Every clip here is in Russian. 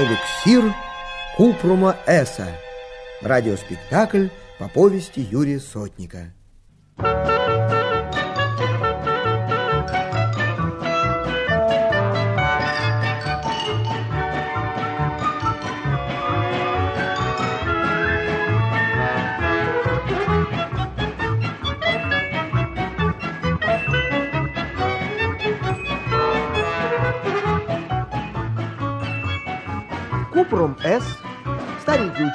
Эликсир Купрума Эса. Радиоспектакль по повести Юрия Сотника. Купрум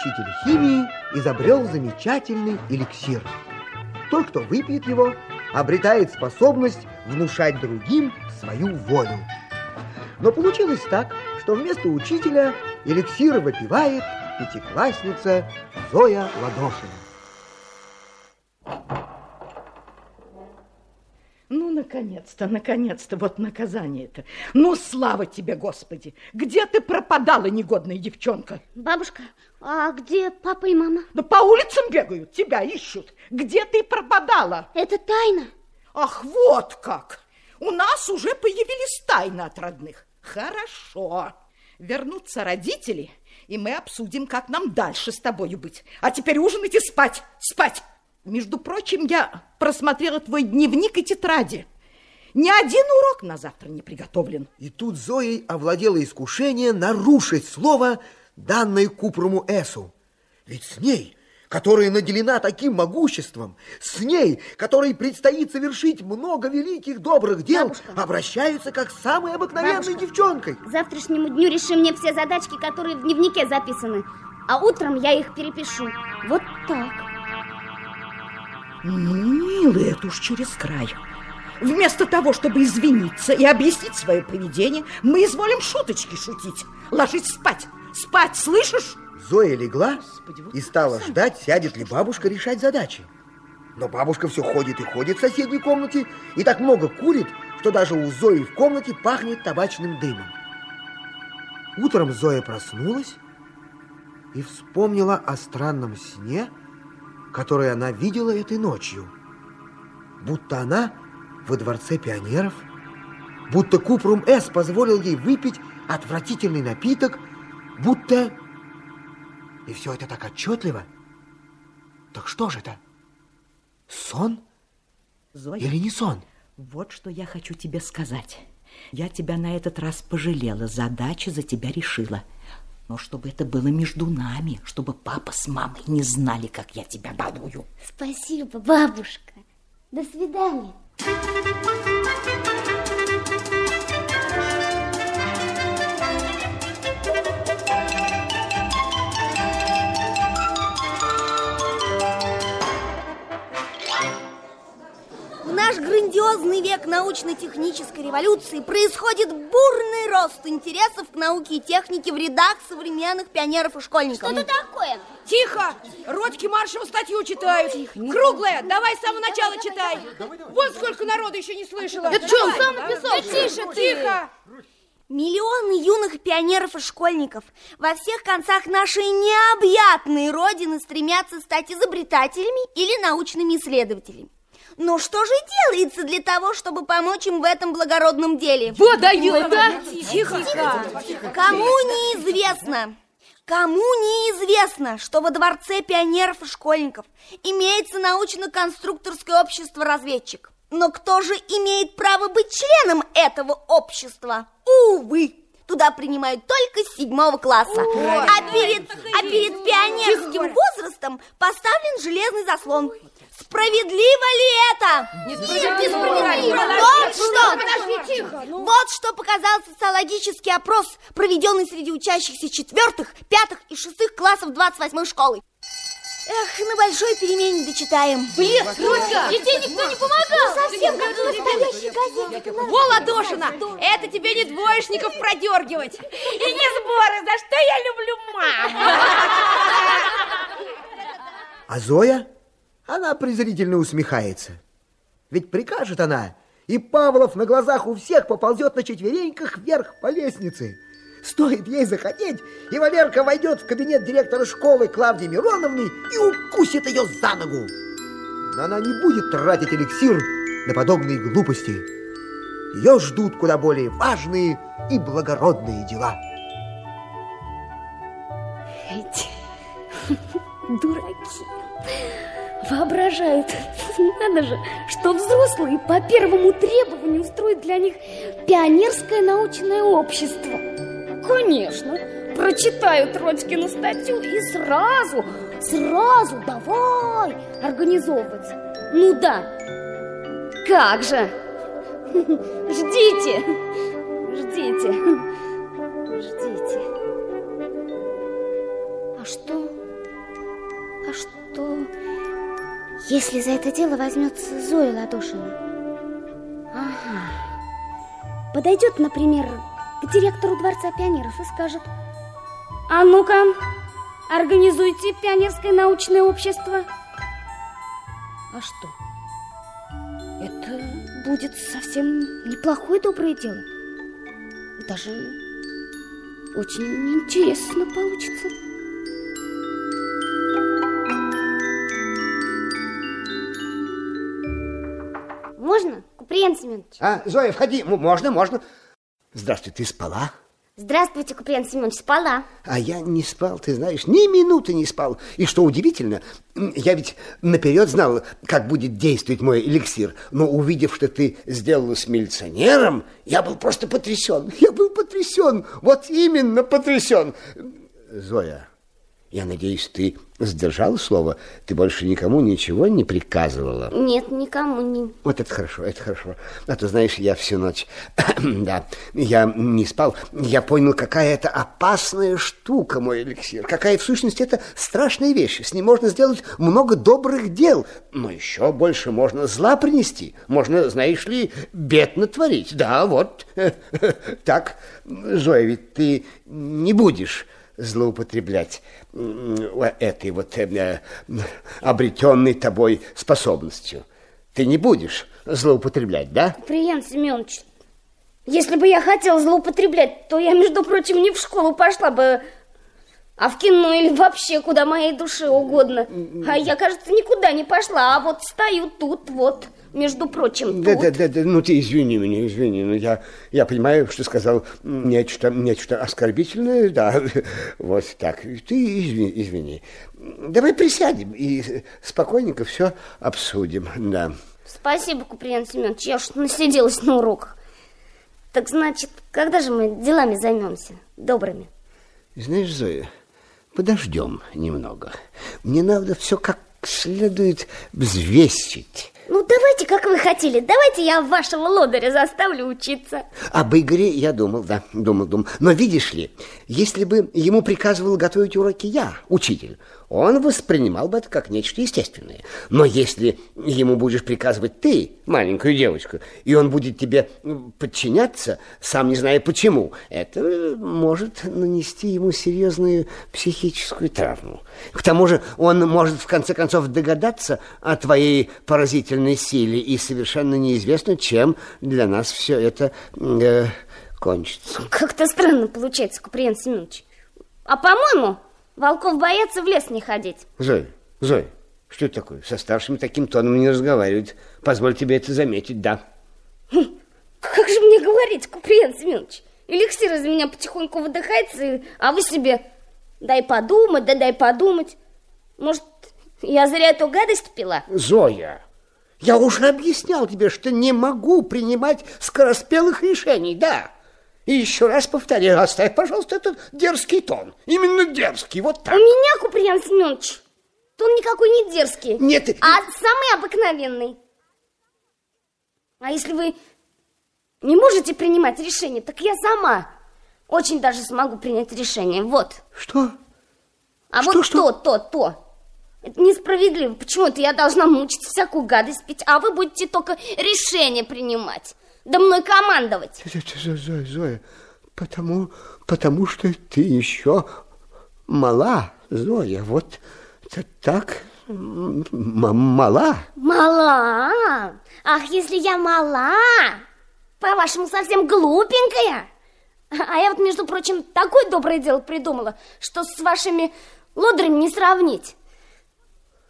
учитель химии, изобрел замечательный эликсир. Тот, кто выпьет его, обретает способность внушать другим свою волю. Но получилось так, что вместо учителя эликсир выпивает пятиклассница Зоя Ладошина. Ну, наконец-то, наконец-то, вот наказание-то. Ну, слава тебе, Господи! Где ты пропадала, негодная девчонка? Бабушка, а где папа и мама? Да по улицам бегают, тебя ищут. Где ты пропадала? Это тайна. Ах, вот как! У нас уже появились тайны от родных. Хорошо. Вернутся родители, и мы обсудим, как нам дальше с тобою быть. А теперь ужинать и спать, спать. Между прочим, я просмотрела твой дневник и тетради. Ни один урок на завтра не приготовлен. И тут Зоей овладело искушение нарушить слово, данное Купруму Эсу. Ведь с ней, которая наделена таким могуществом, с ней, которой предстоит совершить много великих добрых дел, Бабушка. обращаются как с самой обыкновенной Бабушка. девчонкой. К завтрашнему дню решим мне все задачки, которые в дневнике записаны. А утром я их перепишу. Вот так. Ну, милый, это уж через край. Вместо того, чтобы извиниться и объяснить свое поведение, мы изволим шуточки шутить. Ложись спать. Спать, слышишь? Зоя легла Господи, вот и стала сам. ждать, сядет ли бабушка решать задачи. Но бабушка все ходит и ходит в соседней комнате и так много курит, что даже у Зои в комнате пахнет табачным дымом. Утром Зоя проснулась и вспомнила о странном сне, который она видела этой ночью. Будто она во дворце пионеров, будто Купрум С позволил ей выпить отвратительный напиток, будто... И все это так отчетливо. Так что же это? Сон Зоя, или не сон? вот что я хочу тебе сказать. Я тебя на этот раз пожалела, задачи за тебя решила. Но чтобы это было между нами, чтобы папа с мамой не знали, как я тебя балую. Спасибо, бабушка. До свидания. フフフフフ。Наш грандиозный век научно-технической революции происходит бурный рост интересов к науке и технике в рядах современных пионеров и школьников. Что это такое? Тихо! Родики Маршева статью читают. Круглая, давай с самого начала читай. Вот сколько народу еще не слышало. Это что, он сам написал, ли? Тише, тихо. Миллионы юных пионеров и школьников во всех концах нашей необъятной родины стремятся стать изобретателями или научными исследователями. Но что же делается для того, чтобы помочь им в этом благородном деле? Вот дает, да? Тихо. Кому неизвестно, кому неизвестно, что во Дворце пионеров и школьников имеется научно-конструкторское общество «Разведчик». Но кто же имеет право быть членом этого общества? Увы, туда принимают только с седьмого класса. А перед, а перед пионерским возрастом поставлен железный заслон. Справедливо ли это? Несправедливо. Вот что! Подожди, тихо. Ну, Вот что показал социологический опрос, проведенный среди учащихся четвертых, пятых и шестых классов 28-й школы. Эх, на большой перемене дочитаем. Блин, Родька. И тебе никто не помогал. Совсем как в настоящей газете. Во, Ладошина, это тебе не двоечников продергивать. И не сборы, за что я люблю маму. А Зоя, она презрительно усмехается. Ведь прикажет она, и Павлов на глазах у всех поползет на четвереньках вверх по лестнице. Стоит ей захотеть, и Валерка войдет в кабинет директора школы Клавдии Мироновны и укусит ее за ногу. Но она не будет тратить эликсир на подобные глупости. Ее ждут куда более важные и благородные дела. Эти дураки... Воображают, надо же, что взрослые по первому требованию устроят для них пионерское научное общество. Конечно, прочитают Родькину статью и сразу, сразу давай организовывать. Ну да, как же. Ждите, ждите, ждите. А что? А что, если за это дело возьмется Зоя Ладошина? Ага. Подойдет, например, к директору Дворца пионеров и скажет, а ну-ка, организуйте пионерское научное общество. А что? Это будет совсем неплохое доброе дело. Даже очень интересно получится. Можно, Куприян Семенович? А, Зоя, входи. Можно, можно. Здравствуй, ты спала? Здравствуйте, Куприян Семенович, спала. А я не спал, ты знаешь, ни минуты не спал. И что удивительно, я ведь наперед знал, как будет действовать мой эликсир. Но увидев, что ты сделала с милиционером, я был просто потрясен. Я был потрясен. Вот именно потрясен. Зоя, я надеюсь, ты сдержала слово? Ты больше никому ничего не приказывала? Нет, никому не... Вот это хорошо, это хорошо. А то, знаешь, я всю ночь, да, я не спал. Я понял, какая это опасная штука, мой эликсир. Какая, в сущности, это страшная вещь. С ним можно сделать много добрых дел, но еще больше можно зла принести. Можно, знаешь ли, бед натворить. Да, вот так. Зоя, ведь ты не будешь злоупотреблять этой вот э, обретенной тобой способностью. Ты не будешь злоупотреблять, да? Куприян Семенович, если бы я хотела злоупотреблять, то я, между прочим, не в школу пошла бы, а в кино или вообще куда моей душе угодно. А я, кажется, никуда не пошла, а вот стою тут, вот, между прочим, Да, тут. да, да, да, ну ты извини меня, извини, но я, я понимаю, что сказал нечто, нечто оскорбительное, да, вот так, ты извини, извини. Давай присядем и спокойненько все обсудим, да. Спасибо, Куприян Семенович, я уж насиделась на уроках. Так значит, когда же мы делами займемся, добрыми? Знаешь, Зоя, подождем немного. Мне надо все как следует взвесить. Ну, давайте, как вы хотели, давайте я вашего лодыря заставлю учиться. Об Игоре я думал, да, думал, думал. Но видишь ли, если бы ему приказывал готовить уроки я, учитель, он воспринимал бы это как нечто естественное. Но если ему будешь приказывать ты, маленькую девочку, и он будет тебе подчиняться, сам не зная почему, это может нанести ему серьезную психическую травму. К тому же он может в конце концов догадаться о твоей поразительной силе, и совершенно неизвестно, чем для нас все это э, кончится. Как-то странно получается, Куприян Семенович. А по-моему, волков боятся в лес не ходить. Зоя, Зоя, что это такое? Со старшими таким тоном не разговаривают. Позволь тебе это заметить, да. Как же мне говорить, Куприян Семенович? Эликсир из меня потихоньку выдыхается, а вы себе дай подумать, да дай подумать. Может, я зря эту гадость пила? Зоя, я уже объяснял тебе, что не могу принимать скороспелых решений, да. И еще раз повторяю, оставь, пожалуйста, этот дерзкий тон. Именно дерзкий, вот У так. меня, Куприян Семенович, то он никакой не дерзкий, Нет, а самый обыкновенный. А если вы не можете принимать решение, так я сама очень даже смогу принять решение. Вот. что? А Что, вот что? то, то, то. Это несправедливо. Почему-то я должна мучить всякую гадость пить, а вы будете только решение принимать. Да мной командовать. Зоя, Зоя, Зоя, потому, потому что ты еще мала, Зоя, вот так мала. Мала. Ах, если я мала, по-вашему, совсем глупенькая. А я вот, между прочим, такое доброе дело придумала, что с вашими лодырями не сравнить.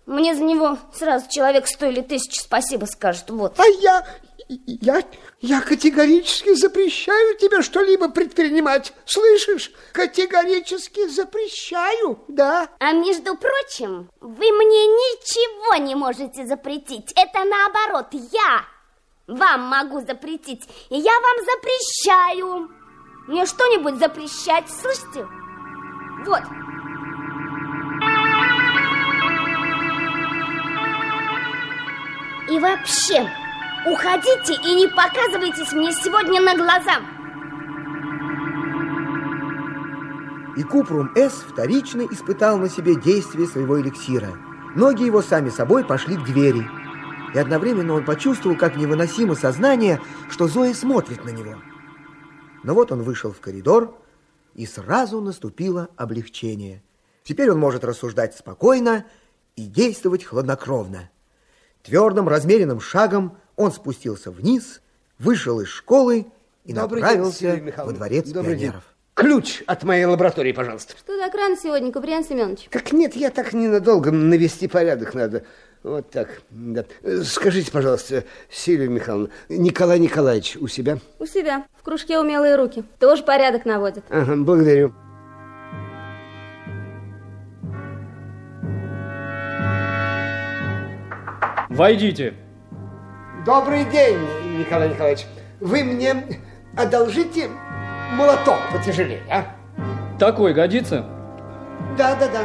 Мне за него сразу человек сто или тысячу спасибо скажет, вот. А я, Я, я категорически запрещаю тебе что-либо предпринимать. Слышишь? Категорически запрещаю, да. А между прочим, вы мне ничего не можете запретить. Это наоборот, я вам могу запретить. И я вам запрещаю. Мне что-нибудь запрещать, слышите? Вот. И вообще, уходите и не показывайтесь мне сегодня на глаза. И Купрум С вторично испытал на себе действие своего эликсира. Ноги его сами собой пошли к двери. И одновременно он почувствовал, как невыносимо сознание, что Зоя смотрит на него. Но вот он вышел в коридор, и сразу наступило облегчение. Теперь он может рассуждать спокойно и действовать хладнокровно. Твердым, размеренным шагом он спустился вниз, вышел из школы и Добрый направился день, во дворец Добрый пионеров. день. Ключ от моей лаборатории, пожалуйста. Что так рано сегодня, Куприян Семенович? Так нет, я так ненадолго навести порядок надо. Вот так, да. Скажите, пожалуйста, Сильвия Михайловна, Николай Николаевич у себя? У себя, в кружке умелые руки. Тоже порядок наводит. Ага, благодарю. Войдите. Добрый день, Николай Николаевич. Вы мне одолжите молоток потяжелее, а? Такой годится? Да, да, да.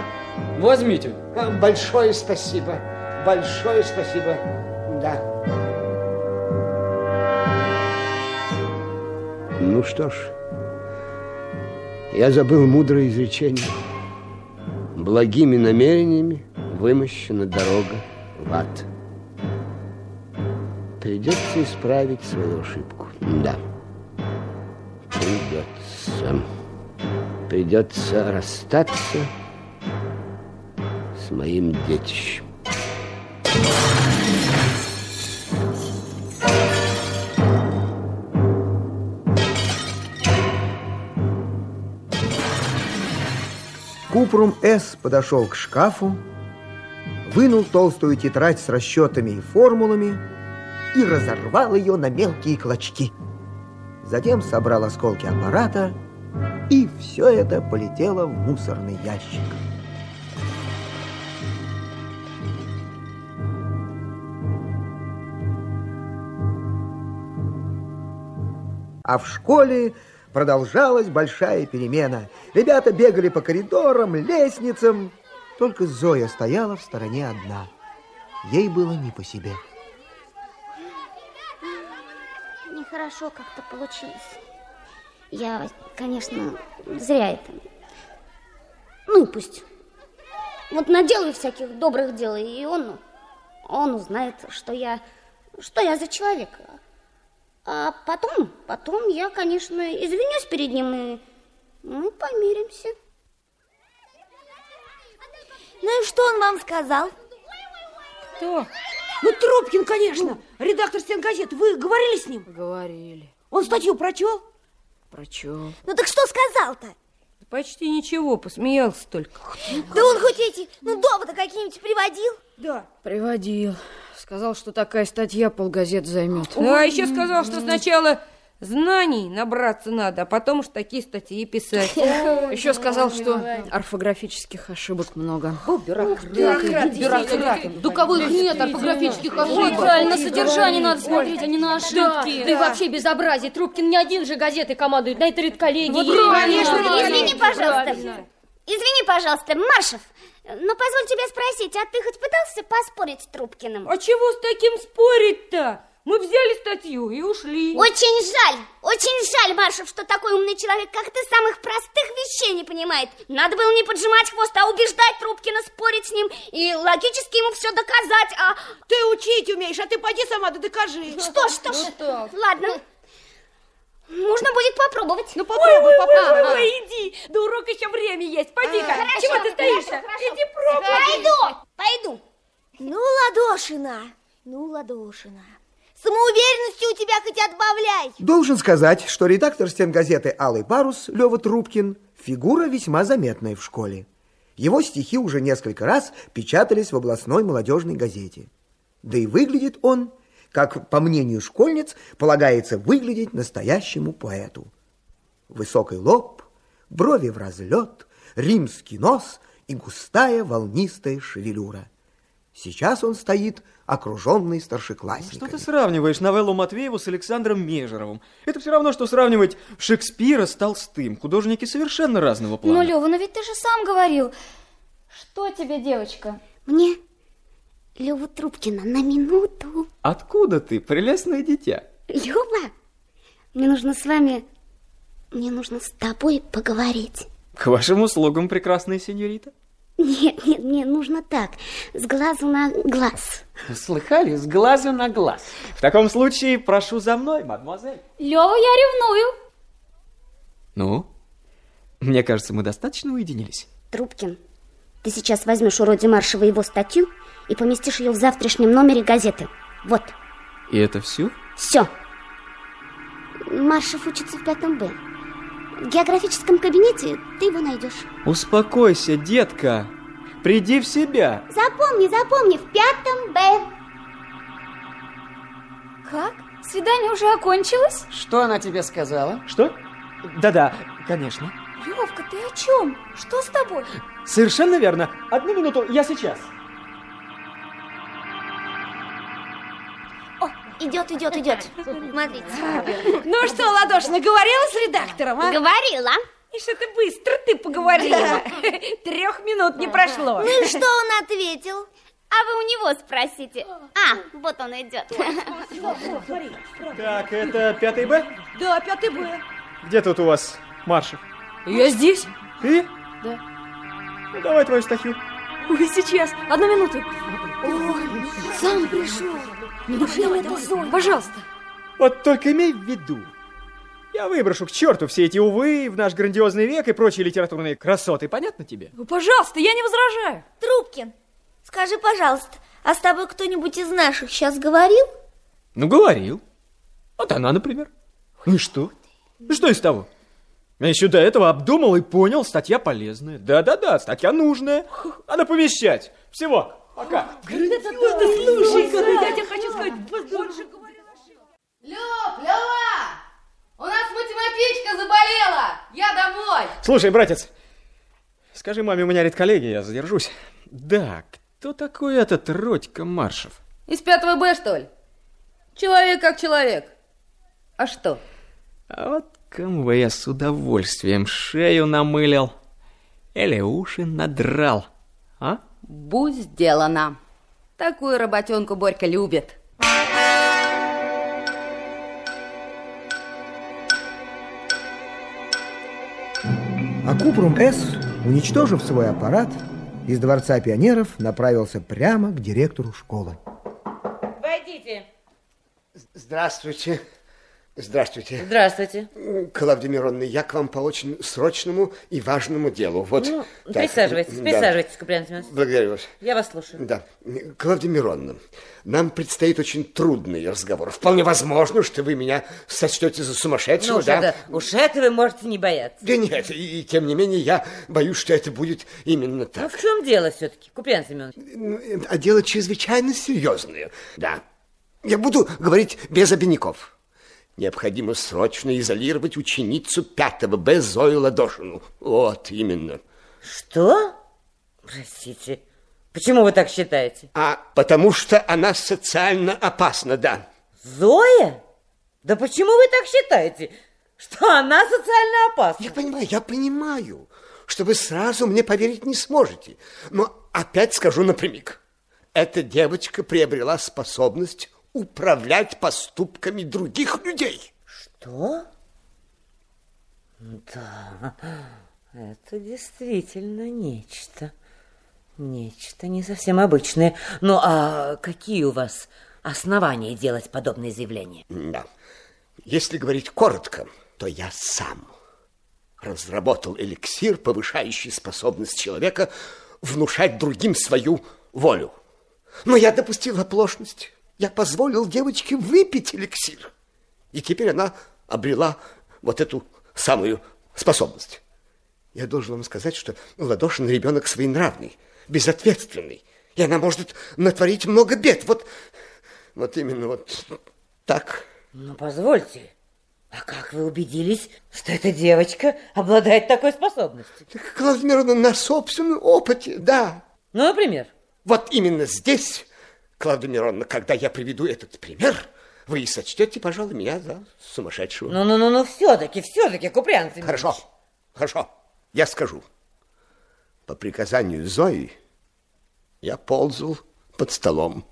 Возьмите. А, Большое спасибо. Большое спасибо. Да. Ну что ж, я забыл мудрое изречение. Благими намерениями вымощена дорога в ад. Придется исправить свою ошибку. Да. Придется. Придется расстаться с моим детищем. Купрум С подошел к шкафу, вынул толстую тетрадь с расчетами и формулами и разорвал ее на мелкие клочки. Затем собрал осколки аппарата, и все это полетело в мусорный ящик. А в школе продолжалась большая перемена. Ребята бегали по коридорам, лестницам. Только Зоя стояла в стороне одна. Ей было не по себе. Нехорошо как-то получилось. Я, конечно, зря это. Ну и пусть. Вот наделаю всяких добрых дел, и он, он узнает, что я, что я за человек. А потом, потом я, конечно, извинюсь перед ним, и мы помиримся. Ну и что он вам сказал? Кто? Ну, Трубкин, конечно. Редактор стенгазет. Вы говорили с ним? Говорили. Он статью прочел? Прочел. Ну так что сказал-то? Почти ничего, посмеялся только. Да он хоть эти, ну, доводы какие-нибудь приводил? Да. Приводил. Сказал, что такая статья полгазет займет. А еще сказал, что сначала знаний набраться надо, а потом уж такие статьи писать. Еще сказал, что орфографических ошибок много. Да кого их нет, орфографических ошибок? правильно, на содержание надо смотреть, а не на ошибки. да и вообще безобразие. Трубкин не один же газеты командует, на это редколлегии. Извини, пожалуйста. Извини, пожалуйста, Машев, но позволь тебя спросить, а ты хоть пытался поспорить с Трубкиным? А чего с таким спорить-то? Мы взяли статью и ушли. Очень жаль, очень жаль, Машев, что такой умный человек, как ты, самых простых вещей не понимает. Надо было не поджимать хвост, а убеждать Трубкина, спорить с ним и логически ему все доказать, а... Ты учить умеешь, а ты поди сама да докажи. Что ж, что ж, ладно. Можно будет попробовать. Ну попробуй, попробуй. Ой, иди, до урока еще время есть. Пойди-ка, Хорошо, чего ты стоишь-то? хорошо. Иди пробуй. Пойду, пойду. Ну, Ладошина, ну, Ладошина. Самоуверенности у тебя хоть отбавляй. Должен сказать, что редактор стенгазеты «Алый парус» Лева Трубкин фигура весьма заметная в школе. Его стихи уже несколько раз печатались в областной молодежной газете. Да и выглядит он как, по мнению школьниц, полагается выглядеть настоящему поэту. Высокий лоб, брови в разлет, римский нос и густая волнистая шевелюра. Сейчас он стоит, окруженный старшеклассниками. Что ты сравниваешь новеллу Матвееву с Александром Межеровым? Это все равно, что сравнивать Шекспира с Толстым. Художники совершенно разного плана. Ну, Лева, но ведь ты же сам говорил. Что тебе, девочка? Мне Лёва Трубкина на минуту. Откуда ты, прелестное дитя? Лёва, мне нужно с вами... Мне нужно с тобой поговорить. К вашим услугам, прекрасная сеньорита. Нет, нет, мне нужно так, с глазу на глаз. Слыхали? С глазу на глаз. В таком случае прошу за мной, мадемуазель. Лёва, я ревную. Ну? Мне кажется, мы достаточно уединились. Трубкин, ты сейчас возьмешь у Роди Маршева его статью и поместишь ее в завтрашнем номере газеты. Вот. И это все? Все. Маршев учится в пятом Б. В географическом кабинете ты его найдешь. Успокойся, детка. Приди в себя. Запомни, запомни, в пятом Б. Как? Свидание уже окончилось? Что она тебе сказала? Что? Да-да, конечно. Левка, ты о чем? Что с тобой? Совершенно верно. Одну минуту, я сейчас. Идет, идет, идет. Смотрите. Ну что, Ладош, наговорила с редактором, а? Говорила. И что ты быстро ты поговорила. Трех минут не прошло. Ну и что он ответил? А вы у него спросите. А, вот он идет. Так, это пятый Б? Да, пятый Б. Где тут у вас Маршев? Я здесь. Ты? Да. Ну, давай твою статью. Ой, сейчас. Одну минуту. Сам пришел. Неужели это Зоя? Пожалуйста. Вот только имей в виду, я выброшу к черту все эти увы в наш грандиозный век и прочие литературные красоты. Понятно тебе? Ну, пожалуйста, я не возражаю. Трубкин, скажи, пожалуйста, а с тобой кто-нибудь из наших сейчас говорил? Ну, говорил. Вот она, например. Ну и что? Ну что из того? Я еще до этого обдумал и понял, статья полезная. Да-да-да, статья нужная. Надо помещать. Всего. Пока. Слушай, я тебе хочу сказать, больше говорила. Лёв, Лёва! У нас математичка заболела! Я домой! Слушай, братец, скажи маме, у меня редколлегия, я задержусь. Да, кто такой этот Родька Маршев? Из пятого Б, что ли? Человек как человек. А что? А вот кому бы я с удовольствием шею намылил или уши надрал, а? Будь сделано. Такую работенку Борька любит. А Купрум С, уничтожив свой аппарат, из Дворца пионеров направился прямо к директору школы. Войдите. Здравствуйте. Здравствуйте. Здравствуйте. Клавдия Мироновна, я к вам по очень срочному и важному делу. Вот. Ну, так. присаживайтесь, Да. присаживайтесь, Куприян Семенович. Благодарю вас. Я вас слушаю. Да. Клавдия Мироновна, нам предстоит очень трудный разговор. Вполне возможно, что вы меня сочтете за сумасшедшего, Ну, да? это, уж это вы можете не бояться. Да нет, и, и тем не менее я боюсь, что это будет именно Ну, так. в чем дело все-таки, Куприян Семенович? Ну, А дело чрезвычайно серьезное. Да. Я буду говорить без обиняков. Необходимо срочно изолировать ученицу пятого Б Зою Ладошину. Вот именно. Что? Простите, почему вы так считаете? А потому что она социально опасна, да. Зоя? Да почему вы так считаете, что она социально опасна? Я понимаю, я понимаю, что вы сразу мне поверить не сможете. Но опять скажу напрямик. Эта девочка приобрела способность управлять поступками других людей. Что? Да, это действительно нечто. Нечто не совсем обычное. Ну, а какие у вас основания делать подобные заявления? Да. Если говорить коротко, то я сам разработал эликсир, повышающий способность человека внушать другим свою волю. Но я допустил оплошность. Я позволил девочке выпить эликсир. И теперь она обрела вот эту самую способность. Я должен вам сказать, что Ладошин ребенок своенравный, безответственный. И она может натворить много бед. Вот, Вот именно вот так. Ну, позвольте, а как вы убедились, что эта девочка обладает такой способностью? Клавдия Мировна, на собственном опыте, да. Ну, например? Вот именно здесь, Клавдия Мироновна, когда я приведу этот пример, вы и сочтете, пожалуй, меня за сумасшедшего. Ну-ну-ну, все-таки, все-таки, Куприан Семенович. Хорошо, хорошо, я скажу. По приказанию Зои я ползал под столом.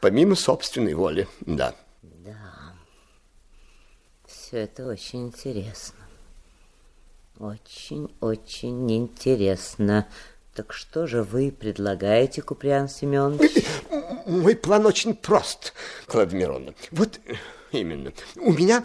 Помимо собственной воли, да. Да, все это очень интересно. Очень-очень интересно. Так что же вы предлагаете, Куприан Семенович? Мой план очень прост, Клавдия Мироновна. Вот именно. У меня,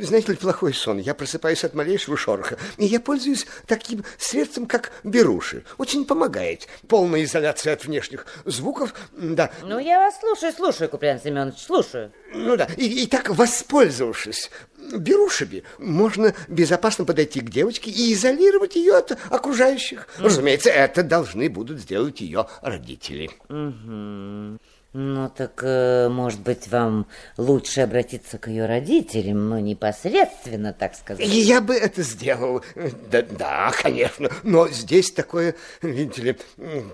знаете ли, плохой сон. Я просыпаюсь от малейшего шороха. И я пользуюсь таким средством, как беруши. Очень помогает. Полная изоляция от внешних звуков, да. Ну, я вас слушаю, слушаю, Куприан Семенович, слушаю. Ну да, и, и так воспользовавшись берушами, можно безопасно подойти к девочке и изолировать ее от окружающих. Mm. Разумеется, это должны будут сделать ее родители. Угу. Ну, так, э, может быть, вам лучше обратиться к ее родителям, ну, непосредственно, так сказать. Я бы это сделал. Да, да, конечно. Но здесь такое, видите ли,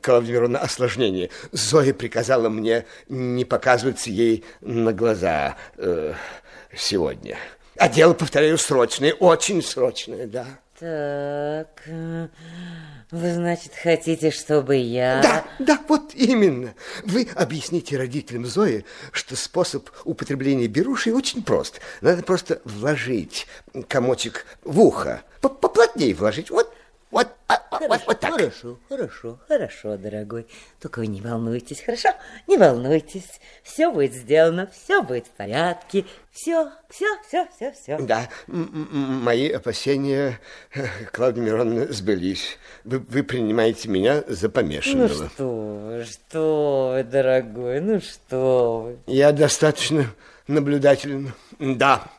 Клавдия осложнение. Зоя приказала мне не показываться ей на глаза э, сегодня. А дело, повторяю, срочное, очень срочное, да. Так, э, вы, значит, хотите, чтобы я... Да, да, вот именно. Вы объясните родителям Зои, что способ употребления беруши очень прост. Надо просто вложить комочек в ухо, поплотнее вложить, вот вот, а, хорошо, вот, вот так. Хорошо, хорошо, хорошо, дорогой. Только вы не волнуйтесь, хорошо? Не волнуйтесь. Все будет сделано, все будет в порядке. Все, все, все, все, все. Да, мои опасения, Клавдия Мироновна, сбылись. Вы, вы принимаете меня за помешанного. Ну что вы, что вы, дорогой, ну что вы. Я достаточно наблюдателен, да.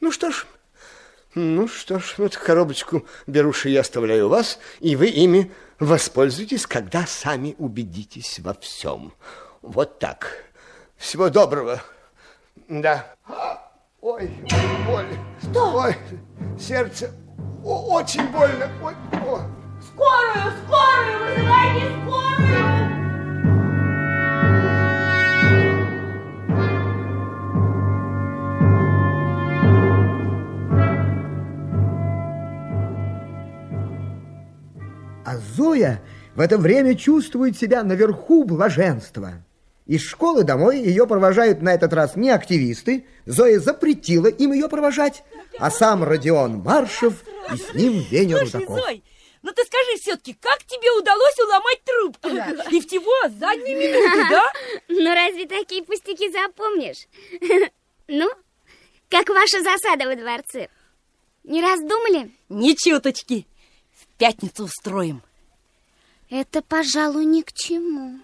Ну что ж, ну что ж, вот коробочку беруши я оставляю вас, и вы ими воспользуйтесь, когда сами убедитесь во всем. Вот так. Всего доброго. Да. Ой, боль. Что? Ой, сердце. О, очень больно. Ой, о. Скорую, скорую, вызывайте скорую! А Зоя в это время чувствует себя наверху блаженства. Из школы домой ее провожают на этот раз не активисты. Зоя запретила им ее провожать, а сам Родион Маршев и с ним Веня Слушай, Рудаков. Зой, ну ты скажи все-таки, как тебе удалось уломать трубку? И всего за одни минуты, да? Ну разве такие пустяки запомнишь? Ну, как ваша засада во дворце? Не раздумали? Ни чуточки. Пятницу устроим. Это, пожалуй, ни к чему.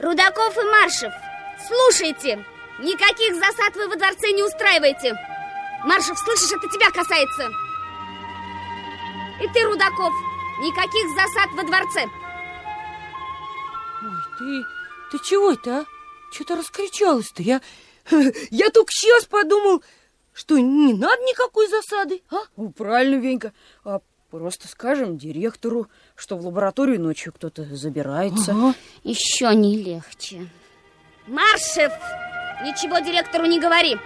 Рудаков и Маршев, слушайте! Никаких засад вы во дворце не устраиваете. Маршев, слышишь, это тебя касается. И ты, Рудаков, никаких засад во дворце. Ой, ты, ты чего это, а? Что-то раскричалась-то. Я, я только сейчас подумал, что не надо никакой засады, а? Ну, правильно, Венька. А просто скажем директору, что в лабораторию ночью кто-то забирается. Ага. Еще не легче. Маршев, ничего директору не говори.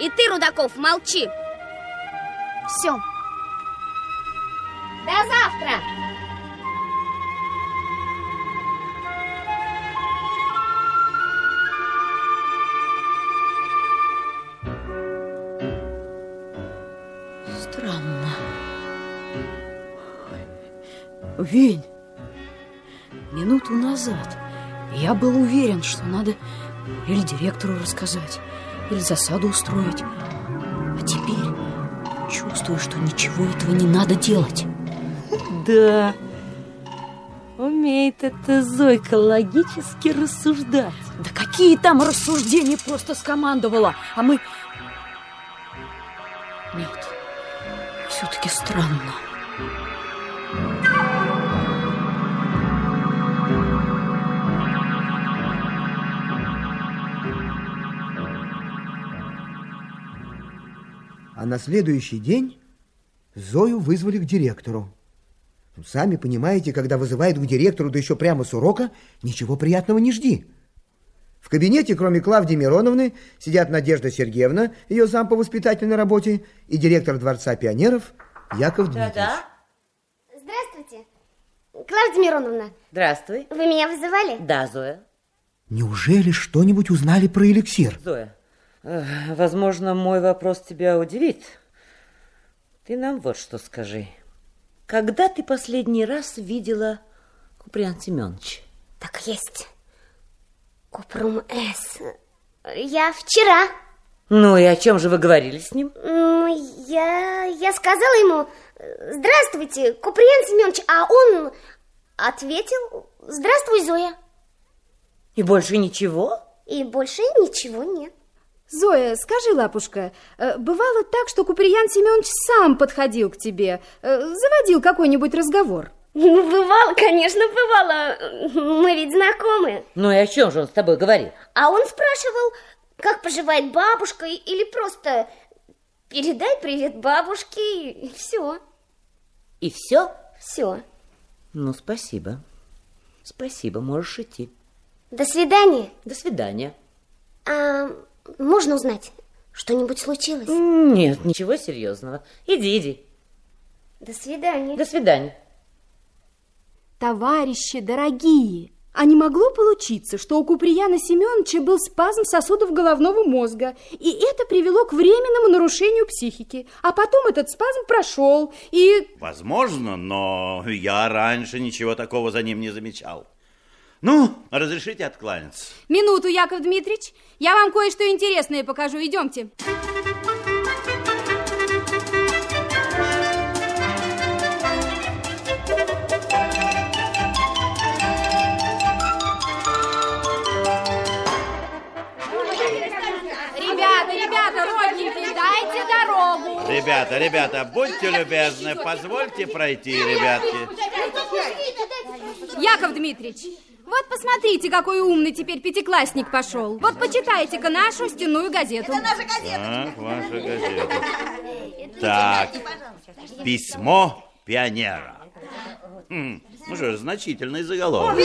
И ты, Рудаков, молчи. Все. До завтра. Вень, минуту назад я был уверен, что надо или директору рассказать, или засаду устроить. А теперь чувствую, что ничего этого не надо делать. Да, умеет эта Зойка логически рассуждать. Да какие там рассуждения просто скомандовала, а мы... Нет, все-таки странно. А на следующий день Зою вызвали к директору. Ну, Сами понимаете, когда вызывают к директору, да еще прямо с урока, ничего приятного не жди. В кабинете, кроме Клавдии Мироновны, сидят Надежда Сергеевна, ее зам по воспитательной работе, и директор Дворца пионеров Яков Дмитриевич. Да-да. Здравствуйте. Клавдия Мироновна, Здравствуй. вы меня вызывали? Да, Зоя. Неужели что-нибудь узнали про эликсир? Зоя, возможно, мой вопрос тебя удивит. Ты нам вот что скажи. Когда ты последний раз видела Куприан Семеновича? Так есть. Купрум С. Я вчера. Ну и о чем же вы говорили с ним? Ну, я, я сказала ему, здравствуйте, Куприен Семенович, а он ответил, здравствуй, Зоя. И больше ничего? И больше ничего нет. Зоя, скажи, лапушка, э, бывало так, что Куприян Семенович сам подходил к тебе, э, заводил какой-нибудь разговор? Ну, бывало, конечно, бывало. Мы ведь знакомы. Ну и о чем же он с тобой говорил? А он спрашивал, как поживает бабушка, или просто передай привет бабушке, и все. И все? Все. Ну, спасибо. Спасибо, можешь идти. До свидания. До свидания. А можно узнать, что-нибудь случилось? Нет, ничего серьезного. Иди, иди. До свидания. До свидания. Товарищи дорогие, а не могло получиться, что у Куприяна Семеновича был спазм сосудов головного мозга, и это привело к временному нарушению психики, а потом этот спазм прошел, и... Возможно, но я раньше ничего такого за ним не замечал. Ну, разрешите откланяться. Минуту, Яков Дмитриевич, я вам кое-что интересное покажу, идемте. Ребята, ребята, родненькие, дайте дорогу. Ребята, ребята, будьте любезны, позвольте пройти, ребятки. Яков Дмитриевич, вот посмотрите, какой умный теперь пятиклассник пошел. Вот почитайте-ка нашу стенную газету. Так, ваша газета. Так, письмо пионера. Хм, ну что ж, значительный заголовок.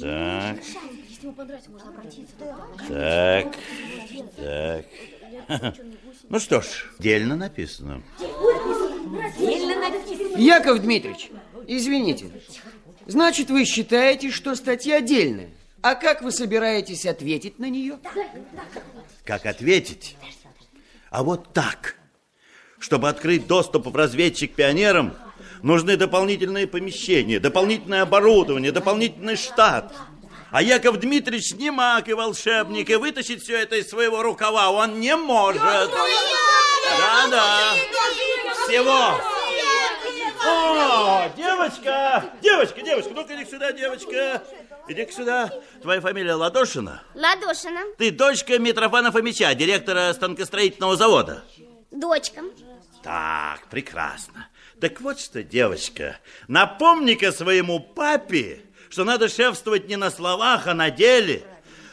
Так. Так. Так. Ну что ж, дельно написано. Яков Дмитриевич, извините. Значит, вы считаете, что статья дельная? А как вы собираетесь ответить на нее? Как ответить? А вот так. Чтобы открыть доступ в разведчик пионерам, нужны дополнительные помещения, дополнительное оборудование, дополнительный штат. А Яков Дмитриевич не маг и волшебник, и вытащить все это из своего рукава он не может. Да-да. Всего. О, девочка! Девочка, девочка, ну-ка иди сюда, девочка. Иди-ка сюда. Твоя фамилия Ладошина? Ладошина. Ты дочка Митрофана Фомича, директора станкостроительного завода. Дочка. Так, прекрасно. Так вот что, девочка, напомни-ка своему папе, что надо шефствовать не на словах, а на деле.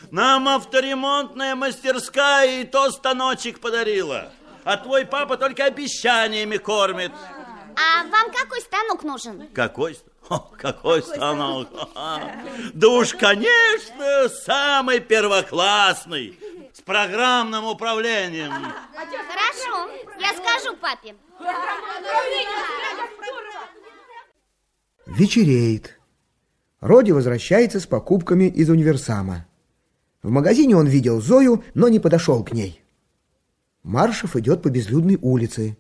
Нам авторемонтная мастерская и то станочек подарила. А твой папа только обещаниями кормит. А вам какой станок нужен? Какой, ст- О, какой станок? Да уж, конечно, самый первоклассный, с программным управлением. Хорошо, я скажу папе. Вечереет. Роди возвращается с покупками из универсама. В магазине он видел Зою, но не подошел к ней. Маршев идет по безлюдной улице.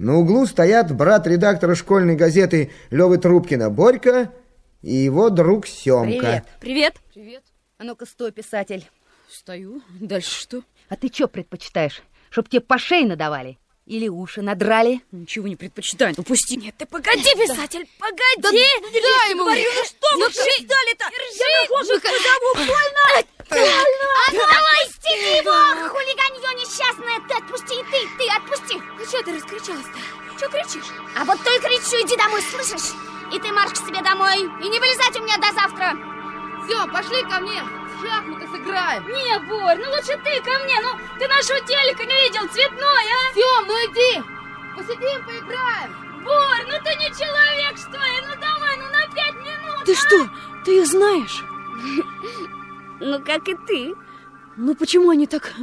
На углу стоят брат редактора школьной газеты Лёвы Трубкина Борька и его друг Семка. Привет. Привет. А ну-ка, стой, писатель. Стою. Дальше что? А ты что предпочитаешь? Чтоб тебе по шее надавали? Или уши надрали? Ничего не предпочитаю. Упусти. Нет, ты погоди, писатель, погоди! Да дай ему. Говорю, ну что вы Держи. ждали-то? Я прохожих Ну-ка. позову, больно! Больно! Ну давай, стяни его, хулиганье несчастное. Ты отпусти, и ты, ты отпусти. Ну что ты раскричалась-то? Что кричишь? А вот и кричу, иди домой, слышишь? И ты марш к себе домой, и не вылезать у меня до завтра. Сем, пошли ко мне, в шахматы сыграем. Не, Борь, ну лучше ты ко мне, ну ты нашего телека не видел, цветной, а? Сем, ну иди, посидим, поиграем. Борь, ну ты не человек, что ли? Ну давай, ну на пять минут, Ты а? что, ты их знаешь? Ну, как и ты. Ну почему они так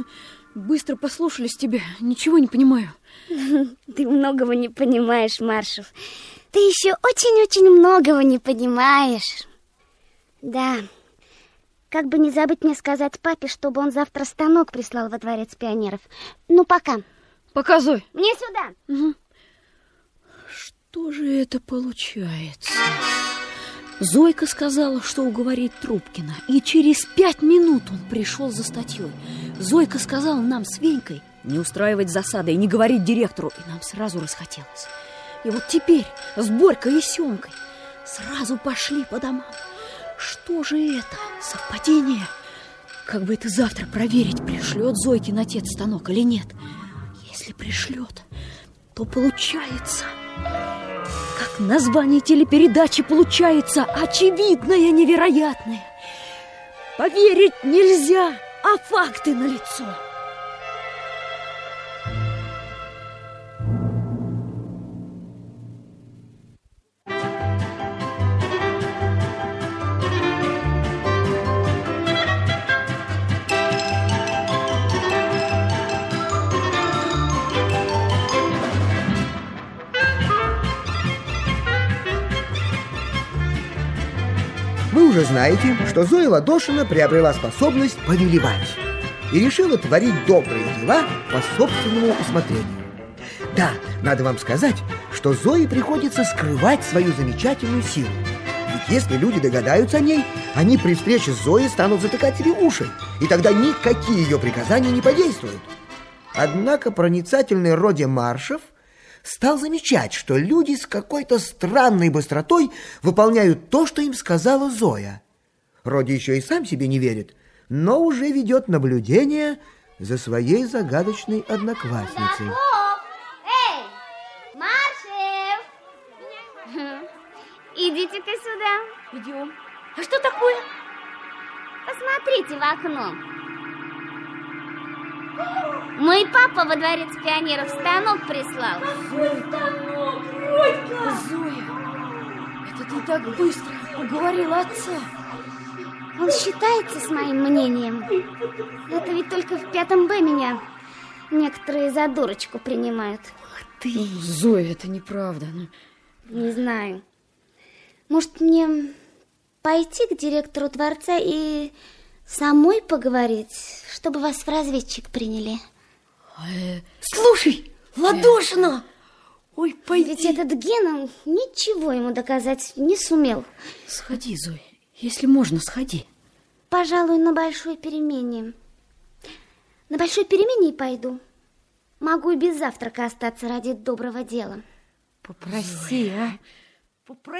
быстро послушались тебя? Ничего не понимаю. Ты многого не понимаешь, Маршев. Ты еще очень-очень многого не понимаешь. Да. Как бы не забыть мне сказать папе, чтобы он завтра станок прислал во дворец пионеров. Ну, пока. Показывай. Мне сюда. Что же это получается? Зойка сказала, что уговорит Трубкина, и через пять минут он пришел за статьей. Зойка сказала нам с Венькой не устраивать засады и не говорить директору, и нам сразу расхотелось. И вот теперь с Борькой и Семкой сразу пошли по домам. Что же это? Совпадение? Как бы это завтра проверить, пришлет Зойкин отец станок или нет? Если пришлет, то получается... Как название телепередачи получается очевидное, невероятное. Поверить нельзя, а факты налицо. Вы уже знаете, что Зоя Ладошина приобрела способность повелевать и решила творить добрые дела по собственному усмотрению. Да, надо вам сказать, что Зое приходится скрывать свою замечательную силу. Ведь если люди догадаются о ней, они при встрече с Зоей станут затыкать себе уши, и тогда никакие ее приказания не подействуют. Однако проницательный Роде Маршев стал замечать, что люди с какой-то странной быстротой выполняют то, что им сказала Зоя. Роди еще и сам себе не верит, но уже ведет наблюдение за своей загадочной одноклассницей. Эй, Маршев! Идите-ка сюда. Идем. А что такое? Посмотрите в окно. Мой папа во дворец пионеров станок прислал. станок? Зоя, это ты так быстро уговорила отца. Он считается с моим мнением. Это ведь только в пятом Б меня некоторые за дурочку принимают. Ты, Зоя, это неправда. Ну, Не знаю. Может, мне пойти к директору дворца и самой поговорить, чтобы вас в разведчик приняли? э, Слушай, Ладошина! Ой, пойди. Ведь этот Ген, он ничего ему доказать не сумел. Сходи, Зоя, если можно, сходи. Пожалуй, на большой перемене. На большой перемене и пойду. Могу и без завтрака остаться ради доброго дела. Попроси, а?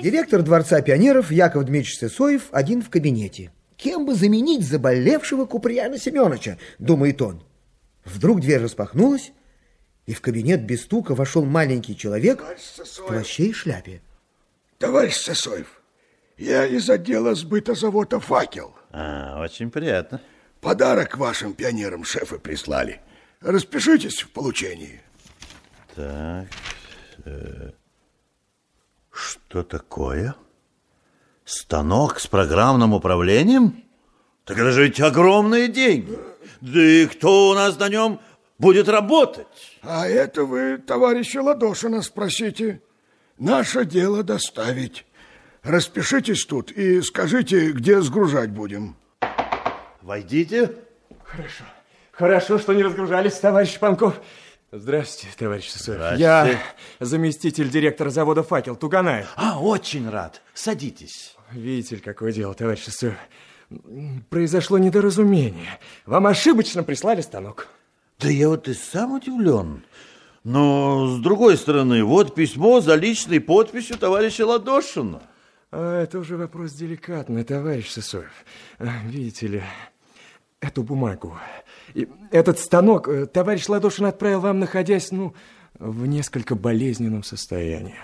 Директор Дворца пионеров Яков Дмитриевич Сысоев один в кабинете. Кем бы заменить заболевшего Куприяна Семеновича, думает он. Вдруг дверь распахнулась, и в кабинет без стука вошел маленький человек в плаще и шляпе. Товарищ Сосоев, я из отдела сбыта завода «Факел». А, очень приятно. Подарок вашим пионерам шефы прислали. Распишитесь в получении. Так, э, что такое? Станок с программным управлением? Так это же ведь огромные деньги. Да и кто у нас на нем будет работать? А это вы товарища Ладошина спросите. Наше дело доставить. Распишитесь тут и скажите, где сгружать будем. Войдите. Хорошо. Хорошо, что не разгружались, товарищ Панков. Здравствуйте, товарищ Сысоев. Здравствуйте. Я заместитель директора завода «Факел» Туганаев. А, очень рад. Садитесь. Видите ли, какое дело, товарищ Сысоев. Произошло недоразумение. Вам ошибочно прислали станок. Да я вот и сам удивлен. Но, с другой стороны, вот письмо за личной подписью товарища Ладошина. А это уже вопрос деликатный, товарищ Сысоев. А, Видите ли, эту бумагу и этот станок э, товарищ Ладошин отправил вам, находясь, ну, в несколько болезненном состоянии.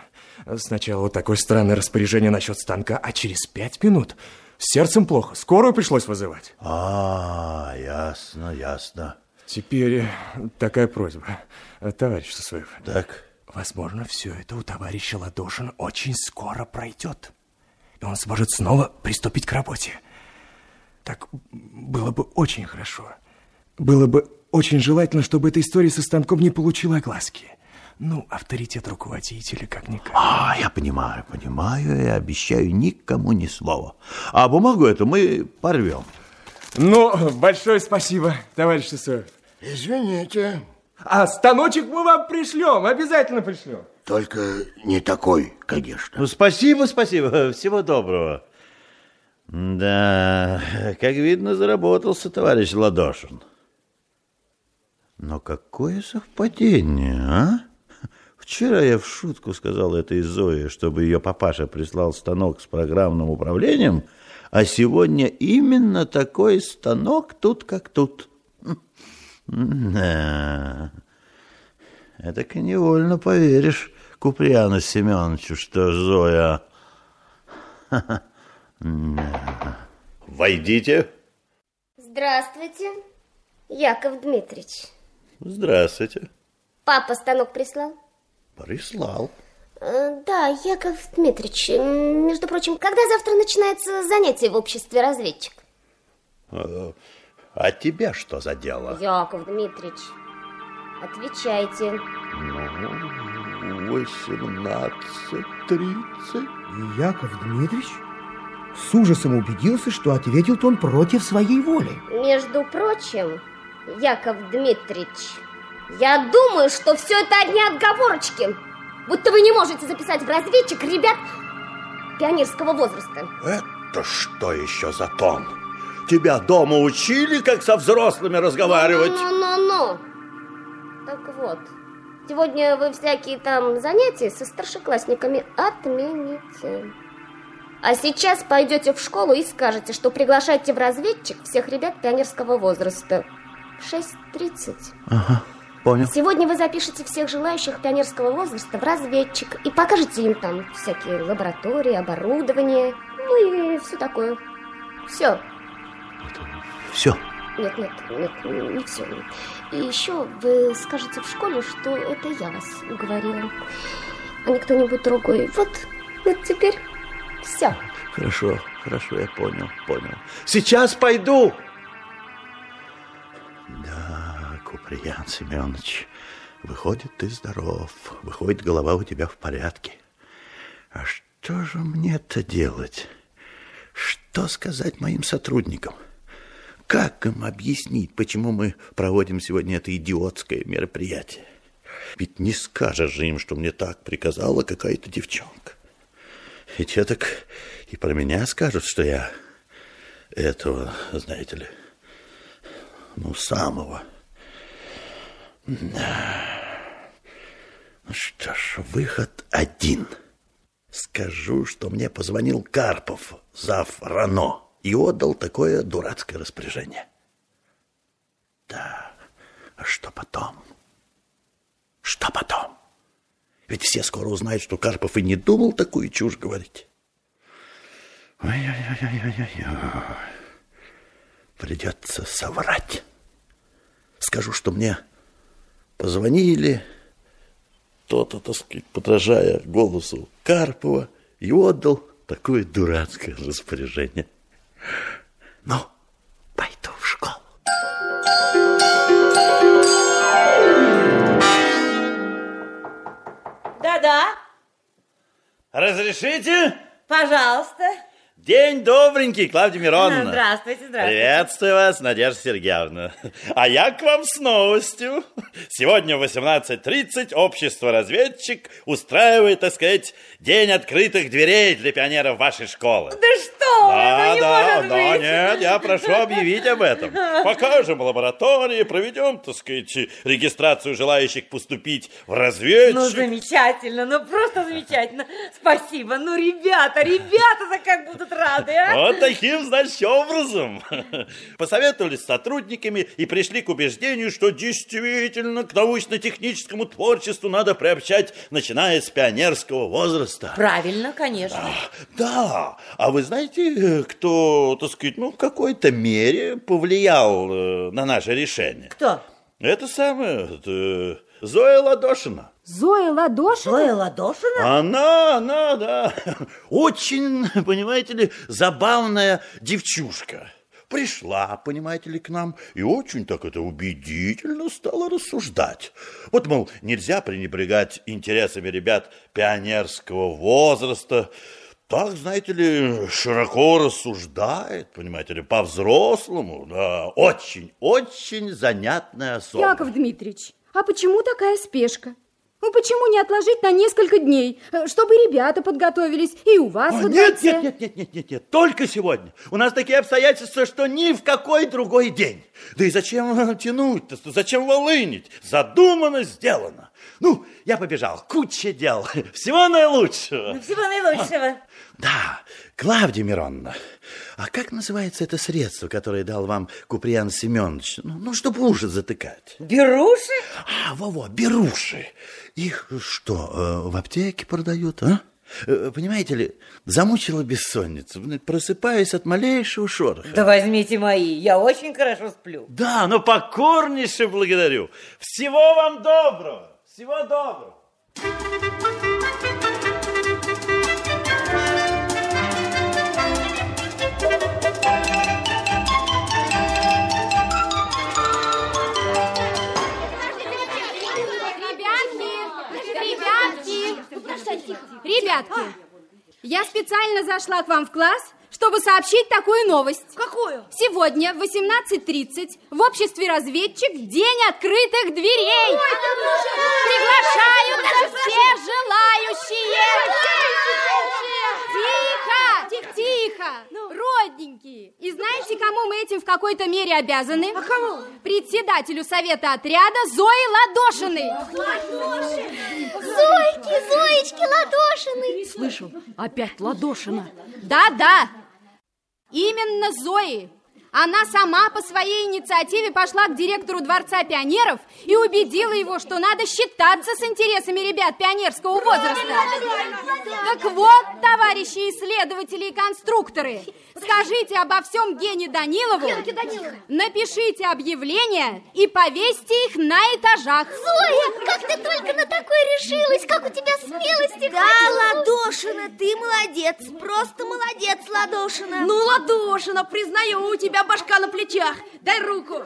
Сначала вот такое странное распоряжение насчет станка, а через пять минут С сердцем плохо, скорую пришлось вызывать. А, ясно, ясно. Теперь такая просьба, товарищ Сусоев. Так. Возможно, все это у товарища Ладошина очень скоро пройдет. И он сможет снова приступить к работе. Так было бы очень хорошо. Было бы очень желательно, чтобы эта история со станком не получила огласки. Ну, авторитет руководителя как-никак. А, я понимаю, понимаю, и обещаю никому ни слова. А бумагу эту мы порвем. Ну, большое спасибо, товарищ Сысоев. Извините. А станочек мы вам пришлем, обязательно пришлем. Только не такой, конечно. Ну, спасибо, спасибо. Всего доброго. Да, как видно, заработался товарищ Ладошин. Но какое совпадение, а? Вчера я в шутку сказал этой Зое, чтобы ее папаша прислал станок с программным управлением, а сегодня именно такой станок тут как тут. Да. Это невольно поверишь Куприяну Семеновичу, что Зоя... Войдите. Здравствуйте, Яков Дмитриевич. Здравствуйте. Папа станок прислал? Прислал. Э, Да, Яков Дмитриевич, м, между прочим, когда завтра начинается занятие в обществе разведчик? А а тебя что за дело? Яков Дмитриевич, отвечайте. Ну, восемнадцать тридцать. Яков Дмитриевич с ужасом убедился, что ответил он против своей воли. Между прочим, Яков Дмитриевич, я думаю, что все это одни отговорочки. Будто вы не можете записать в разведчик ребят пионерского возраста. Это что еще за тон? Тебя дома учили, как со взрослыми разговаривать? Ну-ну-ну. Так вот, сегодня вы всякие там занятия со старшеклассниками отмените. А сейчас пойдете в школу и скажете, что приглашаете в разведчик всех ребят пионерского возраста. В 6.30. Ага, понял. Сегодня вы запишете всех желающих пионерского возраста в разведчик и покажете им там всякие лаборатории, оборудование, ну и все такое. Все. Все. Нет, нет, нет, не все. И еще вы скажете в школе, что это я вас уговорила, а не кто-нибудь другой. Вот, вот теперь все. Хорошо, хорошо, я понял, понял. Сейчас пойду. Да, Куприян Семенович, выходит, ты здоров, выходит, голова у тебя в порядке. А что же мне-то делать? Что сказать моим сотрудникам? Как им объяснить, почему мы проводим сегодня это идиотское мероприятие? Ведь не скажешь же им, что мне так приказала какая-то девчонка. Ведь это и про меня скажут, что я этого, знаете ли, ну, самого. Да. Ну что ж, выход один. Скажу, что мне позвонил Карпов, зав. РАНО, и отдал такое дурацкое распоряжение. Да, а что потом? Что потом? Ведь все скоро узнают, что Карпов и не думал такую чушь говорить. Ой-ой-ой-ой-ой. Придется соврать. Скажу, что мне позвонили, то-то, так сказать, подражая голосу Карпова, и отдал такое дурацкое распоряжение. Ну, пойду в школу. Да-да, Разрешите? пожалуйста. День добренький, Клавдия Мироновна. Здравствуйте, здравствуйте. Приветствую вас, Надежда Сергеевна. А я к вам с новостью. Сегодня в 18.30 общество «Разведчик» устраивает, так сказать, день открытых дверей для пионеров вашей школы. Да что вы, Да, ну не да, да, быть. нет, я прошу объявить об этом. Покажем лаборатории, проведем, так сказать, регистрацию желающих поступить в разведчик. Ну, замечательно, ну просто замечательно. Спасибо. Ну, ребята, ребята-то как будут рады, а? Вот таким, значит, образом. Посоветовались с сотрудниками и пришли к убеждению, что действительно к научно-техническому творчеству надо приобщать, начиная с пионерского возраста. Правильно, конечно. Да, а вы знаете, кто, так сказать, ну, в какой-то мере повлиял э, на наше решение? Кто? Это самое, это, Зоя Ладошина. Зоя Ладошина? Зоя Ладошина? Она, она, да. Очень, понимаете ли, забавная девчушка. Пришла, понимаете ли, к нам и очень так это убедительно стала рассуждать. Вот, мол, нельзя пренебрегать интересами ребят пионерского возраста. Так, знаете ли, широко рассуждает, понимаете ли, по-взрослому. Да, очень, очень занятная особа. Яков Дмитриевич, а почему такая спешка? Ну почему не отложить на несколько дней, э, чтобы ребята подготовились и у вас О, во нет, дворце? нет, нет, нет, нет, нет, нет, только сегодня. У нас такие обстоятельства, что ни в какой другой день. Да и зачем тянуть-то, зачем волынить? Задумано, сделано. Ну, я побежал, куча дел. Всего наилучшего. Ну, всего наилучшего. Да, Клавдия Мироновна, а как называется это средство, которое дал вам Куприян Семенович? Ну, ну чтобы уши затыкать. Беруши? А, во-во, беруши. Их что, э, в аптеке продают, а? Э, Понимаете ли, замучила бессонница. Просыпаюсь от малейшего шороха. Да возьмите мои, я очень хорошо сплю. Да, но покорнейше благодарю. Всего вам доброго. Всего доброго. Ребятки, я специально зашла к вам в класс, чтобы сообщить такую новость. Какую? Сегодня в 18.30 в обществе разведчик День открытых дверей. Приглашаются все желающие. Тихо, тихо, родненькие. И знаете, кому мы этим в какой-то мере обязаны? А кому? Председателю совета отряда Зои Ладошиной. Зойки, Зоечки, Ладошины. Слышал, опять Ладошина. Да-да, именно Зои. Она сама по своей инициативе пошла к директору Дворца пионеров и убедила его, что надо считаться с интересами ребят пионерского возраста. Так вот, товарищи исследователи и конструкторы, скажите обо всем Гене Данилову, напишите объявления и повесьте их на этажах. Зоя, как ты только на такое решилась? Как у тебя смелости Да, хватило? Ладошина, ты молодец, просто молодец, Ладошина. Ну, Ладошина, признаю, у тебя башка на плечах. Дай руку.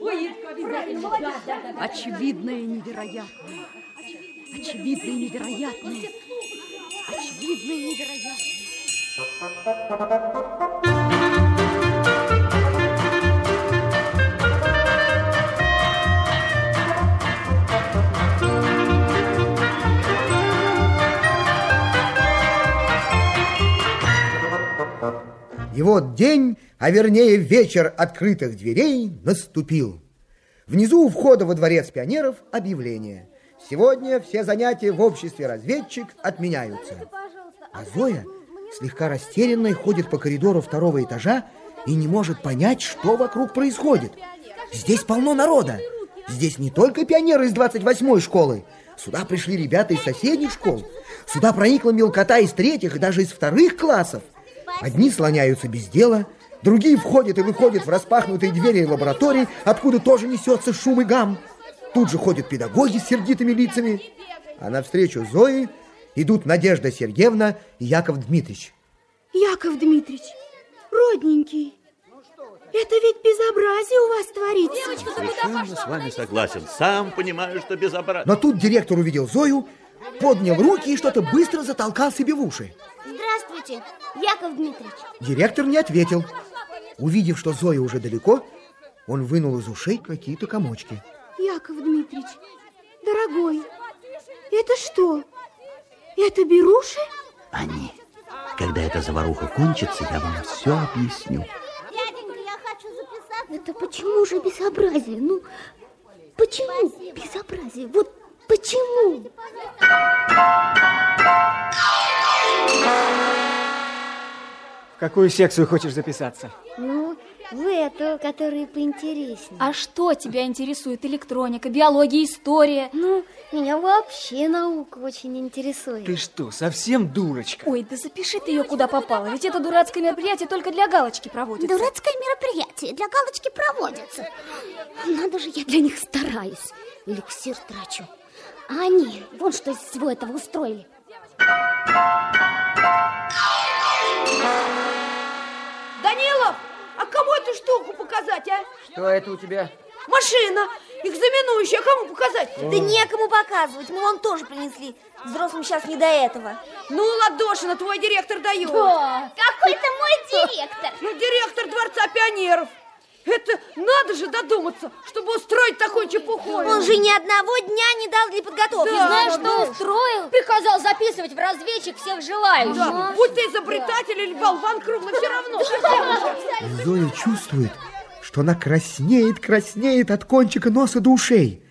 Ой, обязательно. Да, да, да. Очевидное невероятное. Очевидное невероятное. Очевидное невероятное. И вот день, а вернее вечер открытых дверей наступил. Внизу у входа во дворец пионеров объявление. Сегодня все занятия в обществе разведчик отменяются. А Зоя слегка растерянной ходит по коридору второго этажа и не может понять, что вокруг происходит. Здесь полно народа. Здесь не только пионеры из 28-й школы. Сюда пришли ребята из соседних школ. Сюда проникла мелкота из третьих и даже из вторых классов. Одни слоняются без дела, другие входят и выходят в распахнутые двери лабораторий, откуда тоже несется шум и гам. Тут же ходят педагоги с сердитыми лицами. А навстречу Зои идут Надежда Сергеевна и Яков Дмитриевич. Яков Дмитриевич, родненький, это ведь безобразие у вас творится. Совершенно с вами согласен. Сам понимаю, что безобразие. Но тут директор увидел Зою, поднял руки и что-то быстро затолкал себе в уши. Здравствуйте, Яков Дмитриевич. Директор не ответил. Увидев, что Зоя уже далеко, он вынул из ушей какие-то комочки. Яков Дмитриевич, дорогой, это что? Это беруши? Они. Когда эта заваруха кончится, я вам все объясню. почему же безобразие? Ну, почему безобразие? Вот почему? В какую секцию хочешь записаться? Ну, в эту, которая поинтереснее. А что тебя интересует? Электроника, биология, история? Ну, меня вообще наука очень интересует. Ты что, совсем дурочка? Ой, да запиши ты ее куда попало, ведь это дурацкое мероприятие только для галочки проводится. Дурацкое мероприятие для галочки проводится. Надо же, я для них стараюсь. Эликсир трачу. А они, вон что из всего этого устроили. Данилов, а кому эту штуку показать, а? Что это у тебя? Машина, экзаменующая, кому показать? Да некому показывать, мы вам тоже принесли. Взрослым сейчас не до этого. Ну, Ладошина, твой директор дает. Какой-то мой директор. Ну, директор Дворца пионеров. Это надо же додуматься, чтобы устроить такой чепухой. Он же ни одного дня не дал для подготовки. Да, Знаешь, что устроил? Приказал записывать в разведчик всех желающих. Да. Будь ты изобретатель или болван круглый, все равно. Зоя чувствует, что она краснеет, краснеет от кончика носа до ушей.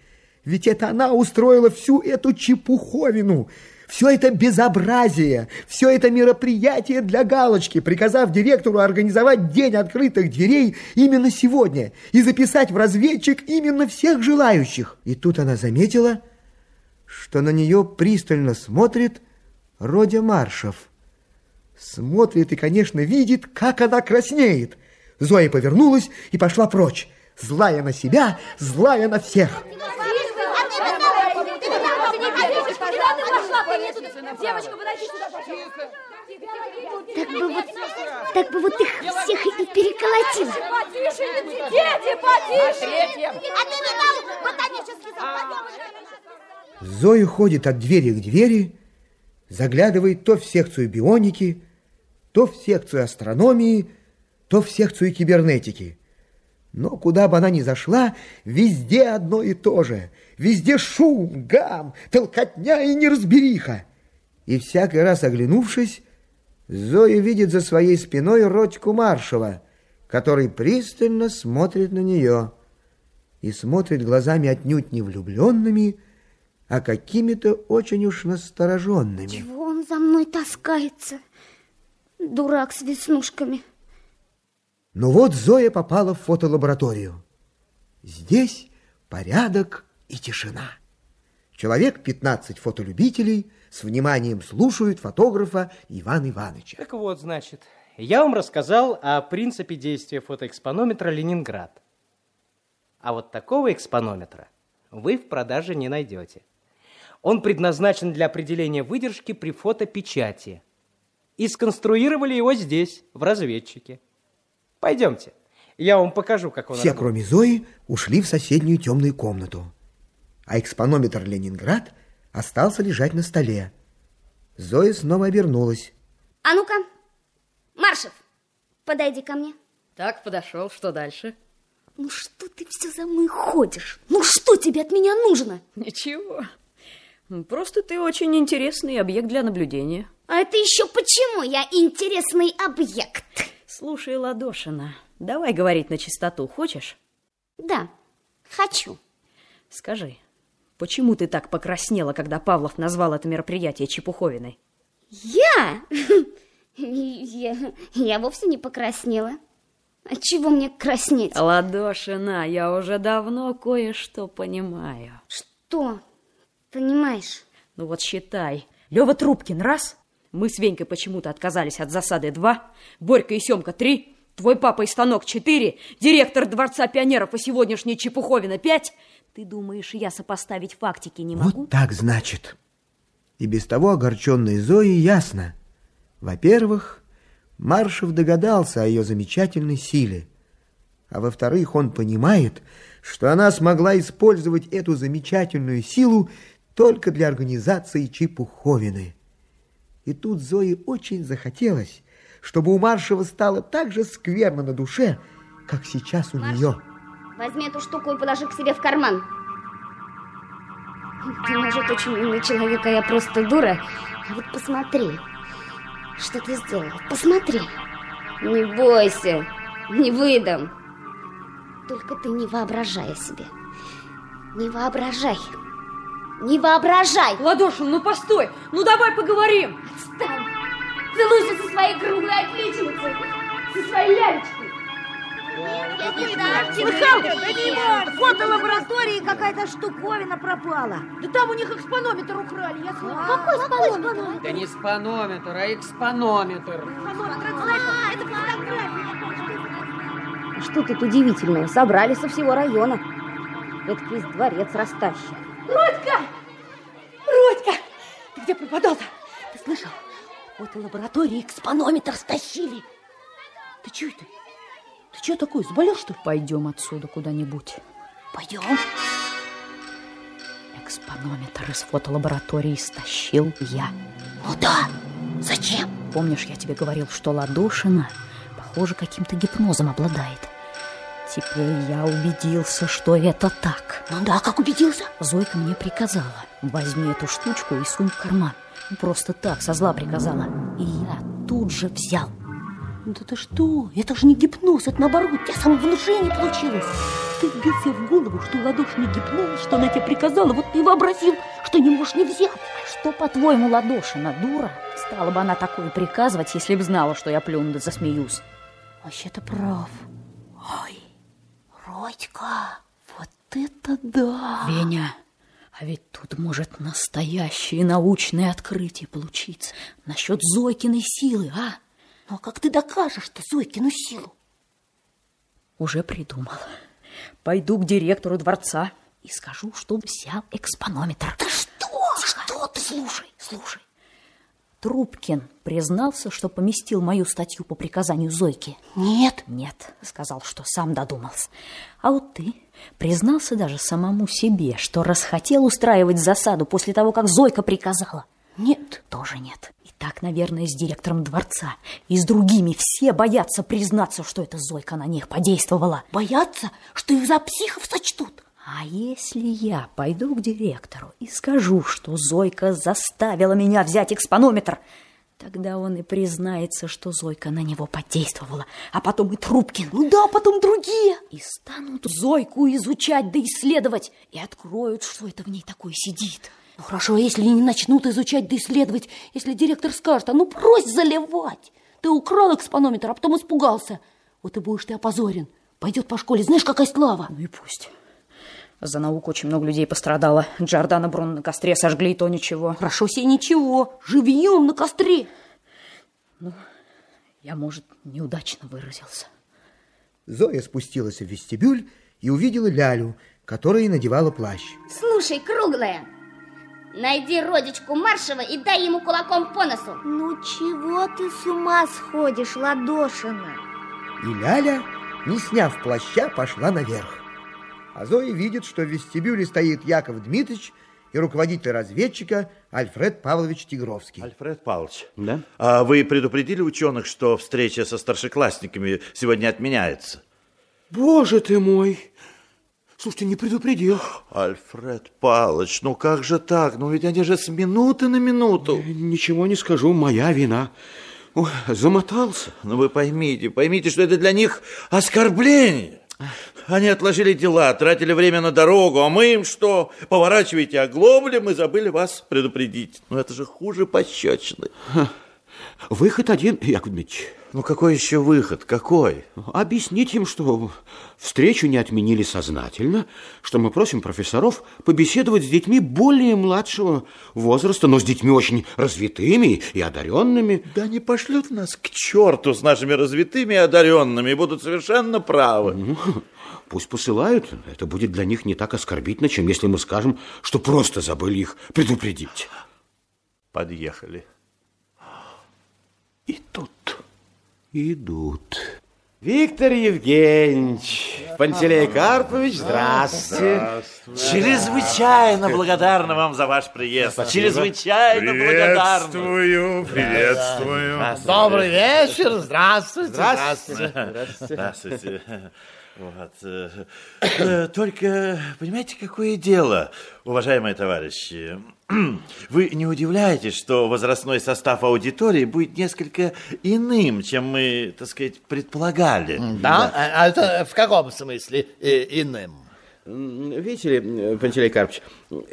Ведь это она устроила всю эту чепуховину, все это безобразие, все это мероприятие для галочки, приказав директору организовать день открытых дверей именно сегодня и записать в разведчик именно всех желающих. И тут она заметила, что на нее пристально смотрит Родя Маршев. Смотрит и, конечно, видит, как она краснеет. Зоя повернулась и пошла прочь, злая на себя, злая на всех. Девочка, подойди сюда. Так бы вот, так бы вот их всех и переколотила. Потише, дети, потише. А ты не дал ботанический Зоя ходит от двери к двери, заглядывает то в секцию бионики, то в секцию астрономии, то в секцию кибернетики. Но куда бы она ни зашла, везде одно и то же. Везде шум, гам, толкотня и неразбериха. И всякий раз оглянувшись, Зоя видит за своей спиной Родьку Маршева, который пристально смотрит на нее и смотрит глазами отнюдь не влюбленными, а какими-то очень уж настороженными. Чего он за мной таскается? Дурак с веснушками. Но вот Зоя попала в фотолабораторию. Здесь порядок и тишина. Человек 15 фотолюбителей с вниманием слушают фотографа Ивана Ивановича. Так вот, значит, я вам рассказал о принципе действия фотоэкспонометра «Ленинград». А вот такого экспонометра вы в продаже не найдете. Он предназначен для определения выдержки при фотопечати. И сконструировали его здесь, в разведчике. Пойдемте, я вам покажу, как он Все, работает. кроме Зои, ушли в соседнюю темную комнату. А экспонометр «Ленинград» остался лежать на столе. Зоя снова обернулась. А ну-ка, Маршев, подойди ко мне. Так, подошел. Что дальше? Ну что ты все за мной ходишь? Ну что тебе от меня нужно? Ничего. Просто ты очень интересный объект для наблюдения. А это еще почему я интересный объект? Слушай, Ладошина, давай говорить на чистоту, хочешь? Да, хочу. Скажи, почему ты так покраснела, когда Павлов назвал это мероприятие чепуховиной? Я? Я, я вовсе не покраснела. От чего мне краснеть? Ладошина, я уже давно кое-что понимаю. Что? Понимаешь? Ну вот считай. Лёва Трубкин, раз. Мы с Венькой почему-то отказались от засады, два. Борька и Семка, три. Твой папа и станок, четыре. Директор Дворца пионеров и сегодняшняя Чепуховина, пять. Ты думаешь, я сопоставить фактики не могу? Вот так, значит. И без того огорченной Зои ясно. Во-первых, Маршев догадался о ее замечательной силе. А во-вторых, он понимает, что она смогла использовать эту замечательную силу только для организации Чепуховины. И тут Зое очень захотелось, чтобы у Маршева стало так же скверно на душе, как сейчас у нее. Возьми эту штуку и положи к себе в карман. Ты, может, очень умный человек, а я просто дура. А вот посмотри, что ты сделал. Посмотри. Не бойся, не выдам. Только ты не воображай о себе. Не воображай. Не воображай. Ладошин, ну постой. Ну давай поговорим. Отстань. Целуйся со своей круглой отличницей. Со своей лялечкой. Слыхал? В фотолаборатории какая-то штуковина пропала. Да там у них экспонометр украли, я слышала. Какой экспонометр? Да не спанометр, а экспонометр. Что тут удивительного? Собрали со всего района. Это весь дворец растащит. Родька! Родька! Ты где пропадал-то? Ты слышал? Вот и лаборатории экспонометр стащили. Ты чего это? Ты что такой, заболел, что ли? Пойдем отсюда куда-нибудь. Пойдем. Экспонометр из фотолаборатории стащил я. Ну да. Зачем? Помнишь, я тебе говорил, что Ладошина, похоже, каким-то гипнозом обладает. Теперь я убедился, что это так. Ну да, как убедился? Зойка мне приказала. Возьми эту штучку и сунь в карман. Просто так, со зла приказала. И я тут же взял. Да ты что? Это же не гипноз, это наоборот, у тебя самовнушение получилось. Ты вбил себе в голову, что ладошь не гипноз, что она тебе приказала, вот ты вообразил, что не можешь не взять. Что, по-твоему, Ладошина, дура? Стала бы она такое приказывать, если б знала, что я плюну да засмеюсь. Вообще-то прав. Ой, Родька, вот это да! Веня, а ведь тут может настоящее научное открытие получиться насчет Зойкиной силы, а? Ну, а как ты докажешь ты Зойкину силу? Уже придумал. Пойду к директору дворца и скажу, что взял экспонометр. Да что? Что ты? Слушай, слушай. Трубкин признался, что поместил мою статью по приказанию Зойки. Нет. Нет, сказал, что сам додумался. А вот ты признался даже самому себе, что расхотел устраивать засаду после того, как Зойка приказала. Нет. Тоже нет. Так, наверное, с директором дворца и с другими все боятся признаться, что эта Зойка на них подействовала. Боятся, что их за психов сочтут. А если я пойду к директору и скажу, что Зойка заставила меня взять экспонометр, тогда он и признается, что Зойка на него подействовала, а потом и Трубкин. Ну да, потом другие. И станут Зойку изучать да исследовать, и откроют, что это в ней такое сидит. Ну хорошо, а если не начнут изучать да исследовать, если директор скажет, а ну брось заливать. Ты украл экспонометр, а потом испугался. Вот и будешь ты опозорен. Пойдет по школе, знаешь, какая слава. Ну и пусть. За науку очень много людей пострадало. Джордана Бруно на костре сожгли, и то ничего. Хорошо себе ничего. Живьем на костре. Ну, я, может, неудачно выразился. Зоя спустилась в вестибюль и увидела Лялю, которая надевала плащ. Слушай, круглая, найди родичку Маршева и дай ему кулаком по носу. Ну чего ты с ума сходишь, Ладошина? И Ляля, не сняв плаща, пошла наверх. А Зоя видит, что в вестибюле стоит Яков Дмитрич и руководитель разведчика Альфред Павлович Тигровский. Альфред Павлович, Да? а вы предупредили ученых, что встреча со старшеклассниками сегодня отменяется? Боже ты мой! Слушайте, не предупредил. Альфред Павлович, ну как же так? Ну ведь они же с минуты на минуту. Ничего не скажу, моя вина. Ой, замотался. Ну вы поймите, поймите, что это для них оскорбление. Они отложили дела, тратили время на дорогу, а мы им что? Поворачиваете оглобли, мы забыли вас предупредить. Ну это же хуже пощечины. Выход один, Яков Дмитриевич. Ну какой еще выход? Какой? Объяснить им, что встречу не отменили сознательно, что мы просим профессоров побеседовать с детьми более младшего возраста, но с детьми очень развитыми и одаренными. Да не пошлют нас к черту с нашими развитыми и одаренными, и будут совершенно правы. Ну, пусть посылают, это будет для них не так оскорбительно, чем если мы скажем, что просто забыли их предупредить. Подъехали. И тут идут. Виктор Евгеньевич, Пантелей Карпович, здравствуйте. Чрезвычайно благодарна вам за ваш приезд. Чрезвычайно благодарна. Приветствую, приветствую. Добрый вечер, здравствуйте. Здравствуйте. Здравствуйте. Вот. э, э, Только, понимаете, какое дело, уважаемые товарищи? Вы не удивляетесь, что возрастной состав аудитории будет несколько иным, чем мы, так сказать, предполагали? Да? А а это в каком смысле э, иным? Видите ли, Пантелей Карпович,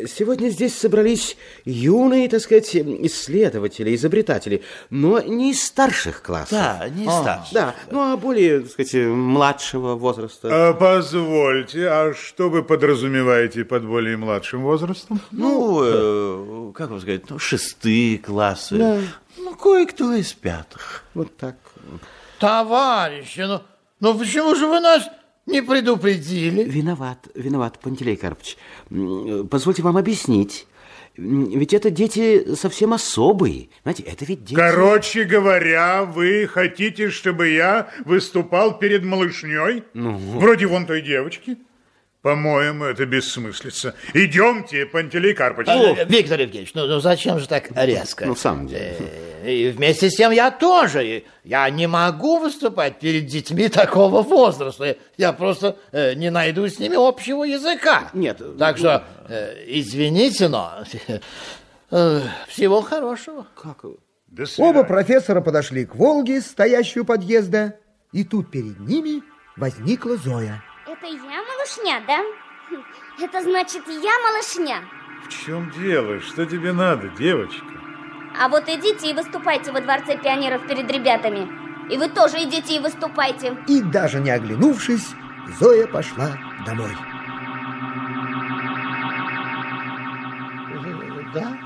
сегодня здесь собрались юные, так сказать, исследователи, изобретатели, но не из старших классов. Да, не из А, старших, Да, ну а более, так сказать, младшего возраста. А, позвольте, а что вы подразумеваете под более младшим возрастом? Ну, э, как вам сказать, ну, шестые классы. Да. Ну, кое-кто из пятых. Вот так. Товарищи, ну, ну почему же вы нас не предупредили? Виноват, виноват, Пантелей Карпович. Позвольте вам объяснить. Ведь это дети совсем особые. Знаете, это ведь дети... Короче говоря, вы хотите, чтобы я выступал перед малышней? Ну, Вроде вон той девочки? По-моему, это бессмыслица. Идемте, Пантелей Карпович. Э, Виктор Евгеньевич, ну, ну зачем же так резко? Ну, в самом деле. Э, И вместе с тем я тоже. Я не могу выступать перед детьми такого возраста. Я просто э, не найду с ними общего языка. Нет. Так что, э, извините, но э, всего хорошего. Как? Оба профессора подошли к Волге, стоящей у подъезда, и тут перед ними возникла Зоя. Это я малышня, да? Это значит, я малышня. В чем дело? Что тебе надо, девочка? А вот идите и выступайте во Дворце пионеров перед ребятами. И вы тоже идите и выступайте. И даже не оглянувшись, Зоя пошла домой. Да?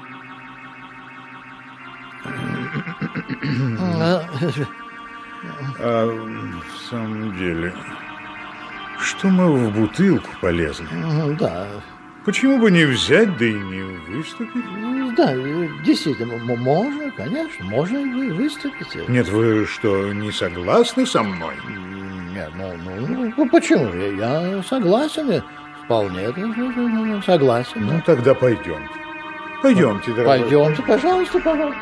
А в самом деле, что мы в бутылку полезли? Да. Почему бы не взять, да и не выступить? Да, действительно, можно, конечно, можно и вы- выступить. Нет, вы что, не согласны со мной? Нет, ну, ну, ну, почему же? Я согласен, я вполне согласен. Ну, тогда пойдемте. Пойдемте, дорогой. Пойдемте, пожалуйста, пожалуйста.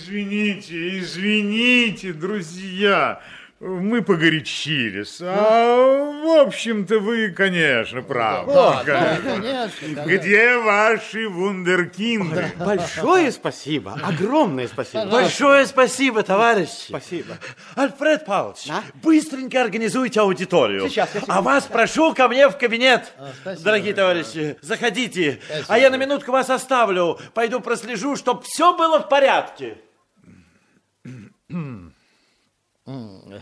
Извините, извините, друзья. Мы погорячились. А, в общем-то, вы, конечно, правы. Да, конечно. да, конечно, конечно. Где ваши вундеркинды? Большое спасибо, огромное спасибо. Большое спасибо, товарищи. Спасибо. Альфред Павлович, быстренько организуйте аудиторию. Сейчас, я а вас прошу ко мне в кабинет. спасибо, Дорогие товарищи, заходите. Спасибо. А я на минутку вас оставлю. Пойду прослежу, чтобы все было в порядке. Э,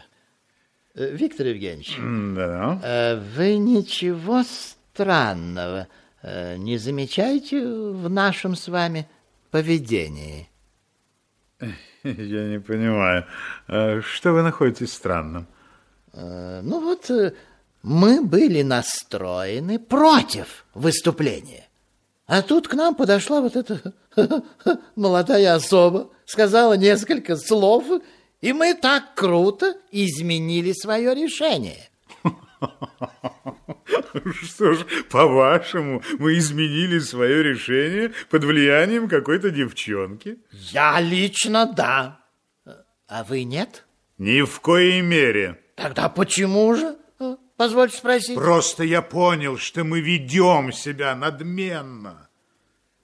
Виктор Евгеньевич, Да. э, вы ничего странного э, не замечаете в нашем с вами поведении? Я не понимаю, что вы находите странным? Ну вот, мы были настроены против выступления. А тут к нам подошла вот эта молодая особа, сказала несколько слов, и мы так круто изменили свое решение. Что ж, по-вашему, мы изменили свое решение под влиянием какой-то девчонки? Я лично да. А вы нет? Ни в коей мере. Тогда почему же? Позвольте спросить. Просто я понял, что мы ведем себя надменно.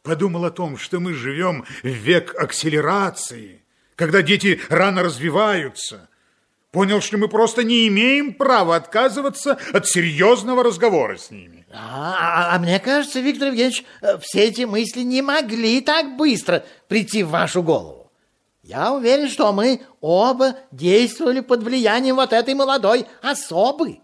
Подумал о том, что мы живем в век акселерации, когда дети рано развиваются. Понял, что мы просто не имеем права отказываться от серьезного разговора с ними. А, а- а мне кажется, Виктор Евгеньевич, э, все эти мысли не могли так быстро прийти в вашу голову. Я уверен, что мы оба действовали под влиянием вот этой молодой особы.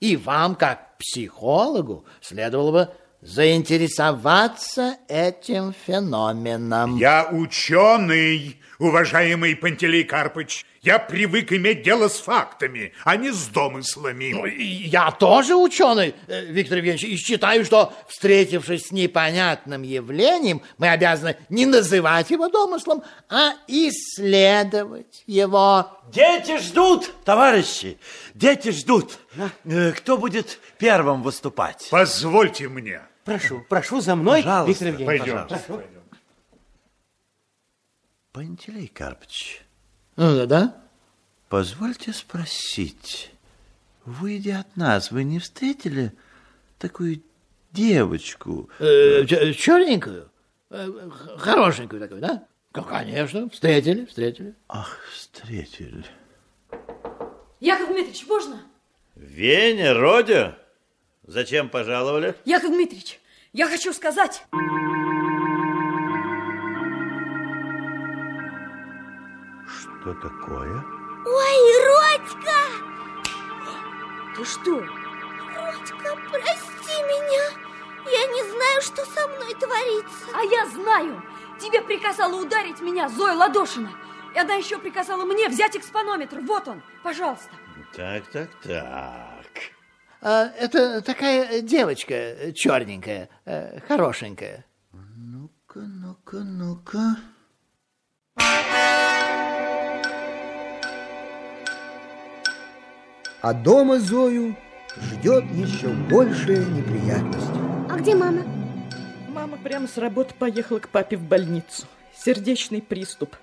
И вам, как психологу, следовало бы заинтересоваться этим феноменом. Я ученый, уважаемый Пантелей Карпыч. Я привык иметь дело с фактами, а не с домыслами. Ну, Я тоже ученый, э, Виктор Евгеньевич, и считаю, что, встретившись с непонятным явлением, мы обязаны не называть его домыслом, а исследовать его. Дети ждут, товарищи. Дети ждут. Э, Кто будет первым выступать? Позвольте мне. Прошу, прошу за мной, Пожалуйста, Виктор Евгеньевич. Пойдемте. пожалуйста. Пантелей Карпыч, Ну, да? позвольте спросить, выйдя от нас, вы не встретили такую девочку? Э, черненькую? Э, Хорошенькую такую, да? Ну, конечно, встретили, встретили. Ах, встретили. Яков Дмитриевич, можно? Веня, Родя, зачем пожаловали? Яков Дмитриевич, я хочу сказать... Что такое? Ой, Родька! Ты что? Родька, прости меня. Я не знаю, что со мной творится. А я знаю. Тебе приказала ударить меня Зоя Ладошина. И она еще приказала мне взять экспонометр. Вот он, пожалуйста. Так, так, так. А, это такая девочка черненькая, э, хорошенькая. Ну-ка, ну-ка, ну-ка. А дома Зою ждет еще большая неприятность. А где мама? Мама прямо с работы поехала к папе в больницу. Сердечный приступ.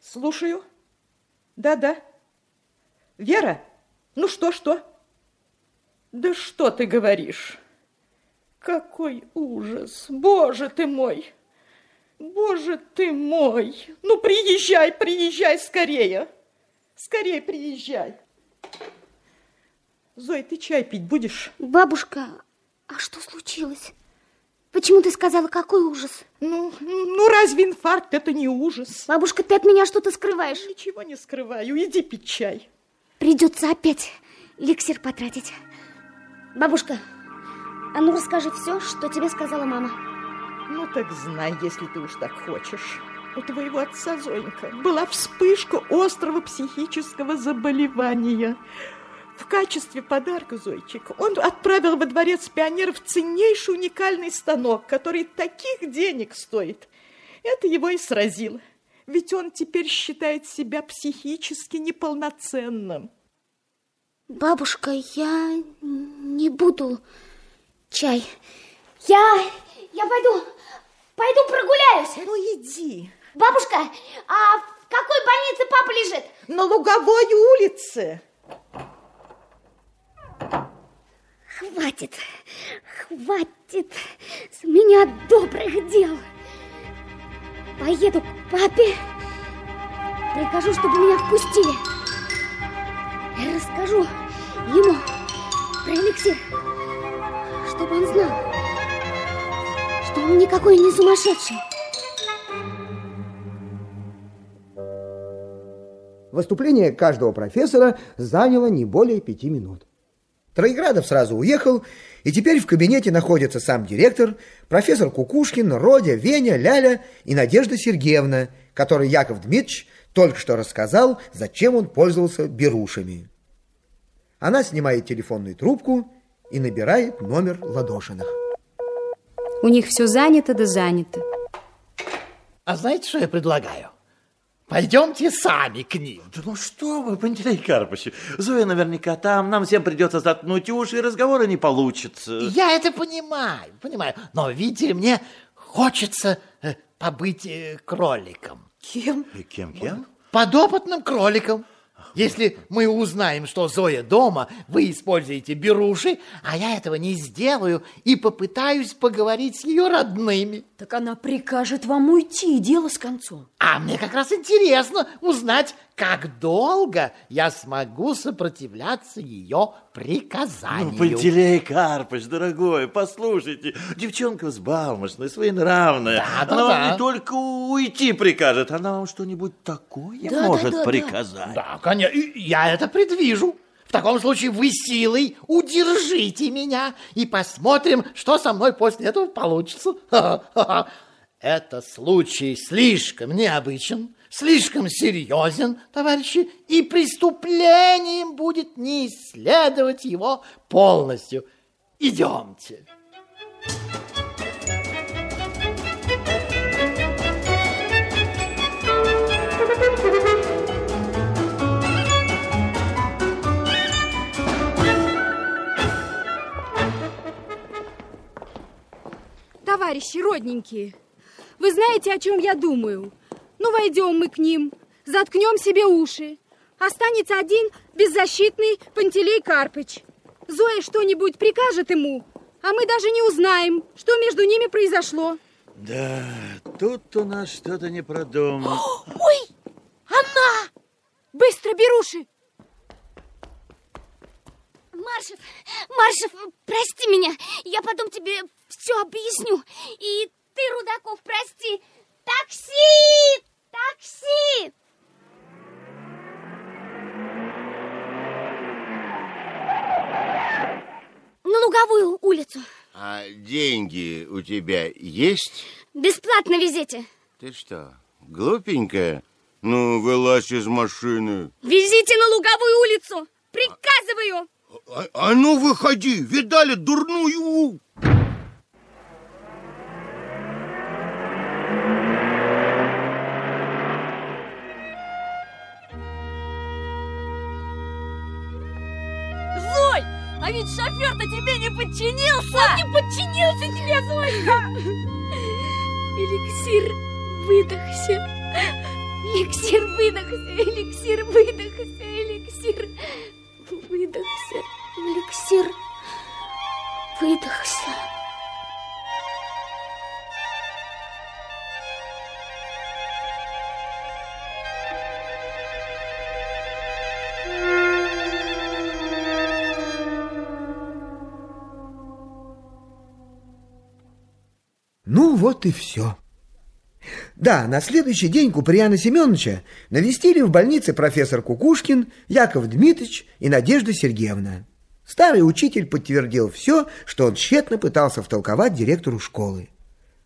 Слушаю. Да-да. Вера, ну что, что? Да что ты говоришь? Какой ужас! Боже ты мой! Боже ты мой! Ну, приезжай, приезжай скорее! Скорее приезжай! Зой, ты чай пить будешь? Бабушка, а что случилось? Почему ты сказала, какой ужас? Ну, ну разве инфаркт это не ужас? Бабушка, ты от меня что-то скрываешь. Ничего не скрываю, иди пить чай. Придется опять эликсир потратить. Бабушка, а ну расскажи все, что тебе сказала мама. Ну так знай, если ты уж так хочешь. У твоего отца, Зоенька, была вспышка острого психического заболевания. В качестве подарка, Зойчик, он отправил во дворец пионеров ценнейший уникальный станок, который таких денег стоит. Это его и сразило. Ведь он теперь считает себя психически неполноценным. Бабушка, я не буду чай. Я, я пойду, пойду прогуляюсь. Ну, иди. Бабушка, а в какой больнице папа лежит? На Луговой улице. Хватит, хватит с меня добрых дел. Поеду к папе, прикажу, чтобы меня впустили. И расскажу ему про эликсир, чтобы он знал, что он никакой не сумасшедший. Выступление каждого профессора заняло не более пяти минут. Троеградов сразу уехал, и теперь в кабинете находятся сам директор, профессор Кукушкин, Родя, Веня, Ляля и Надежда Сергеевна, которой Яков Дмитриевич только что рассказал, зачем он пользовался берушами. Она снимает телефонную трубку и набирает номер Ладошиных. У них все занято да занято. А знаете, что я предлагаю? Пойдемте сами к ним. Да ну что вы, Пантелей Карпович, Зоя наверняка там, нам всем придется заткнуть уши, и разговора не получится. Я это понимаю, понимаю. Но, видите ли, мне хочется э, побыть э, кроликом. Кем? И кем-кем? Подопытным кроликом. Если мы узнаем, что Зоя дома, вы используете беруши, а я этого не сделаю и попытаюсь поговорить с ее родными. Так она прикажет вам уйти, и дело с концом. А мне как раз интересно узнать, как долго я смогу сопротивляться ее приказанию. Ну, Пантелей Карпович, дорогой, послушайте, девчонка взбалмошная, своенравная. Да, да, она вам да. не только уйти прикажет, она вам что-нибудь такое Да, может да, да, да. приказать. Да, конечно, и я это предвижу. В таком случае вы силой удержите меня и посмотрим, что со мной после этого получится. Это случай слишком необычен, слишком серьезен, товарищи, и преступлением будет не исследовать его полностью. Идемте. Товарищи родненькие, вы знаете, о чем я думаю? Ну, войдем мы к ним, заткнем себе уши. Останется один беззащитный Пантелей Карпыч. Зоя что-нибудь прикажет ему, а мы даже не узнаем, что между ними произошло. Да, тут у нас что-то не продумано. Ой, она! Быстро, беруши! Маршев, Маршев, прости меня. Я потом тебе все объясню. И ты, Рудаков, прости. Такси! Такси! На луговую улицу. А деньги у тебя есть? Бесплатно везите. Ты что, глупенькая? Ну, вылазь из машины. Везите на луговую улицу. Приказываю. А, а ну, выходи, видали дурную? А ведь шофер-то тебе не подчинился! Он не подчинился тебе, Зойка! Эликсир выдохся. Эликсир выдохся, эликсир выдохся, эликсир выдохся, эликсир выдохся. Вот и все. Да, на следующий день Куприяна Семеновича навестили в больнице профессор Кукушкин, Яков Дмитрич и Надежда Сергеевна. Старый учитель подтвердил все, что он тщетно пытался втолковать директору школы.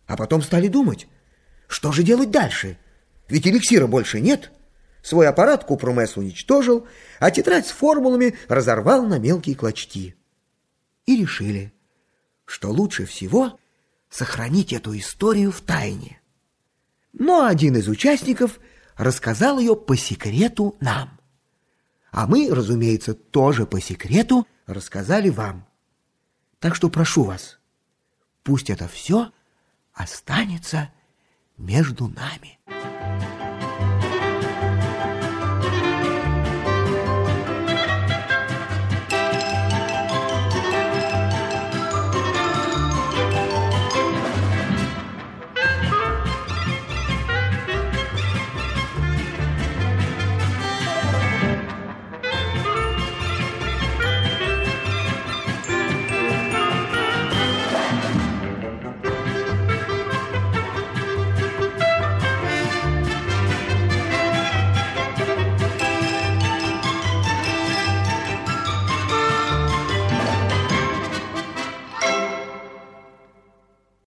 А потом стали думать, что же делать дальше? Ведь эликсира больше нет. Свой аппарат Купрумес уничтожил, а тетрадь с формулами разорвал на мелкие клочки. И решили, что лучше всего сохранить эту историю в тайне. Но один из участников рассказал ее по секрету нам. А мы, разумеется, тоже по секрету рассказали вам. Так что прошу вас, пусть это все останется между нами.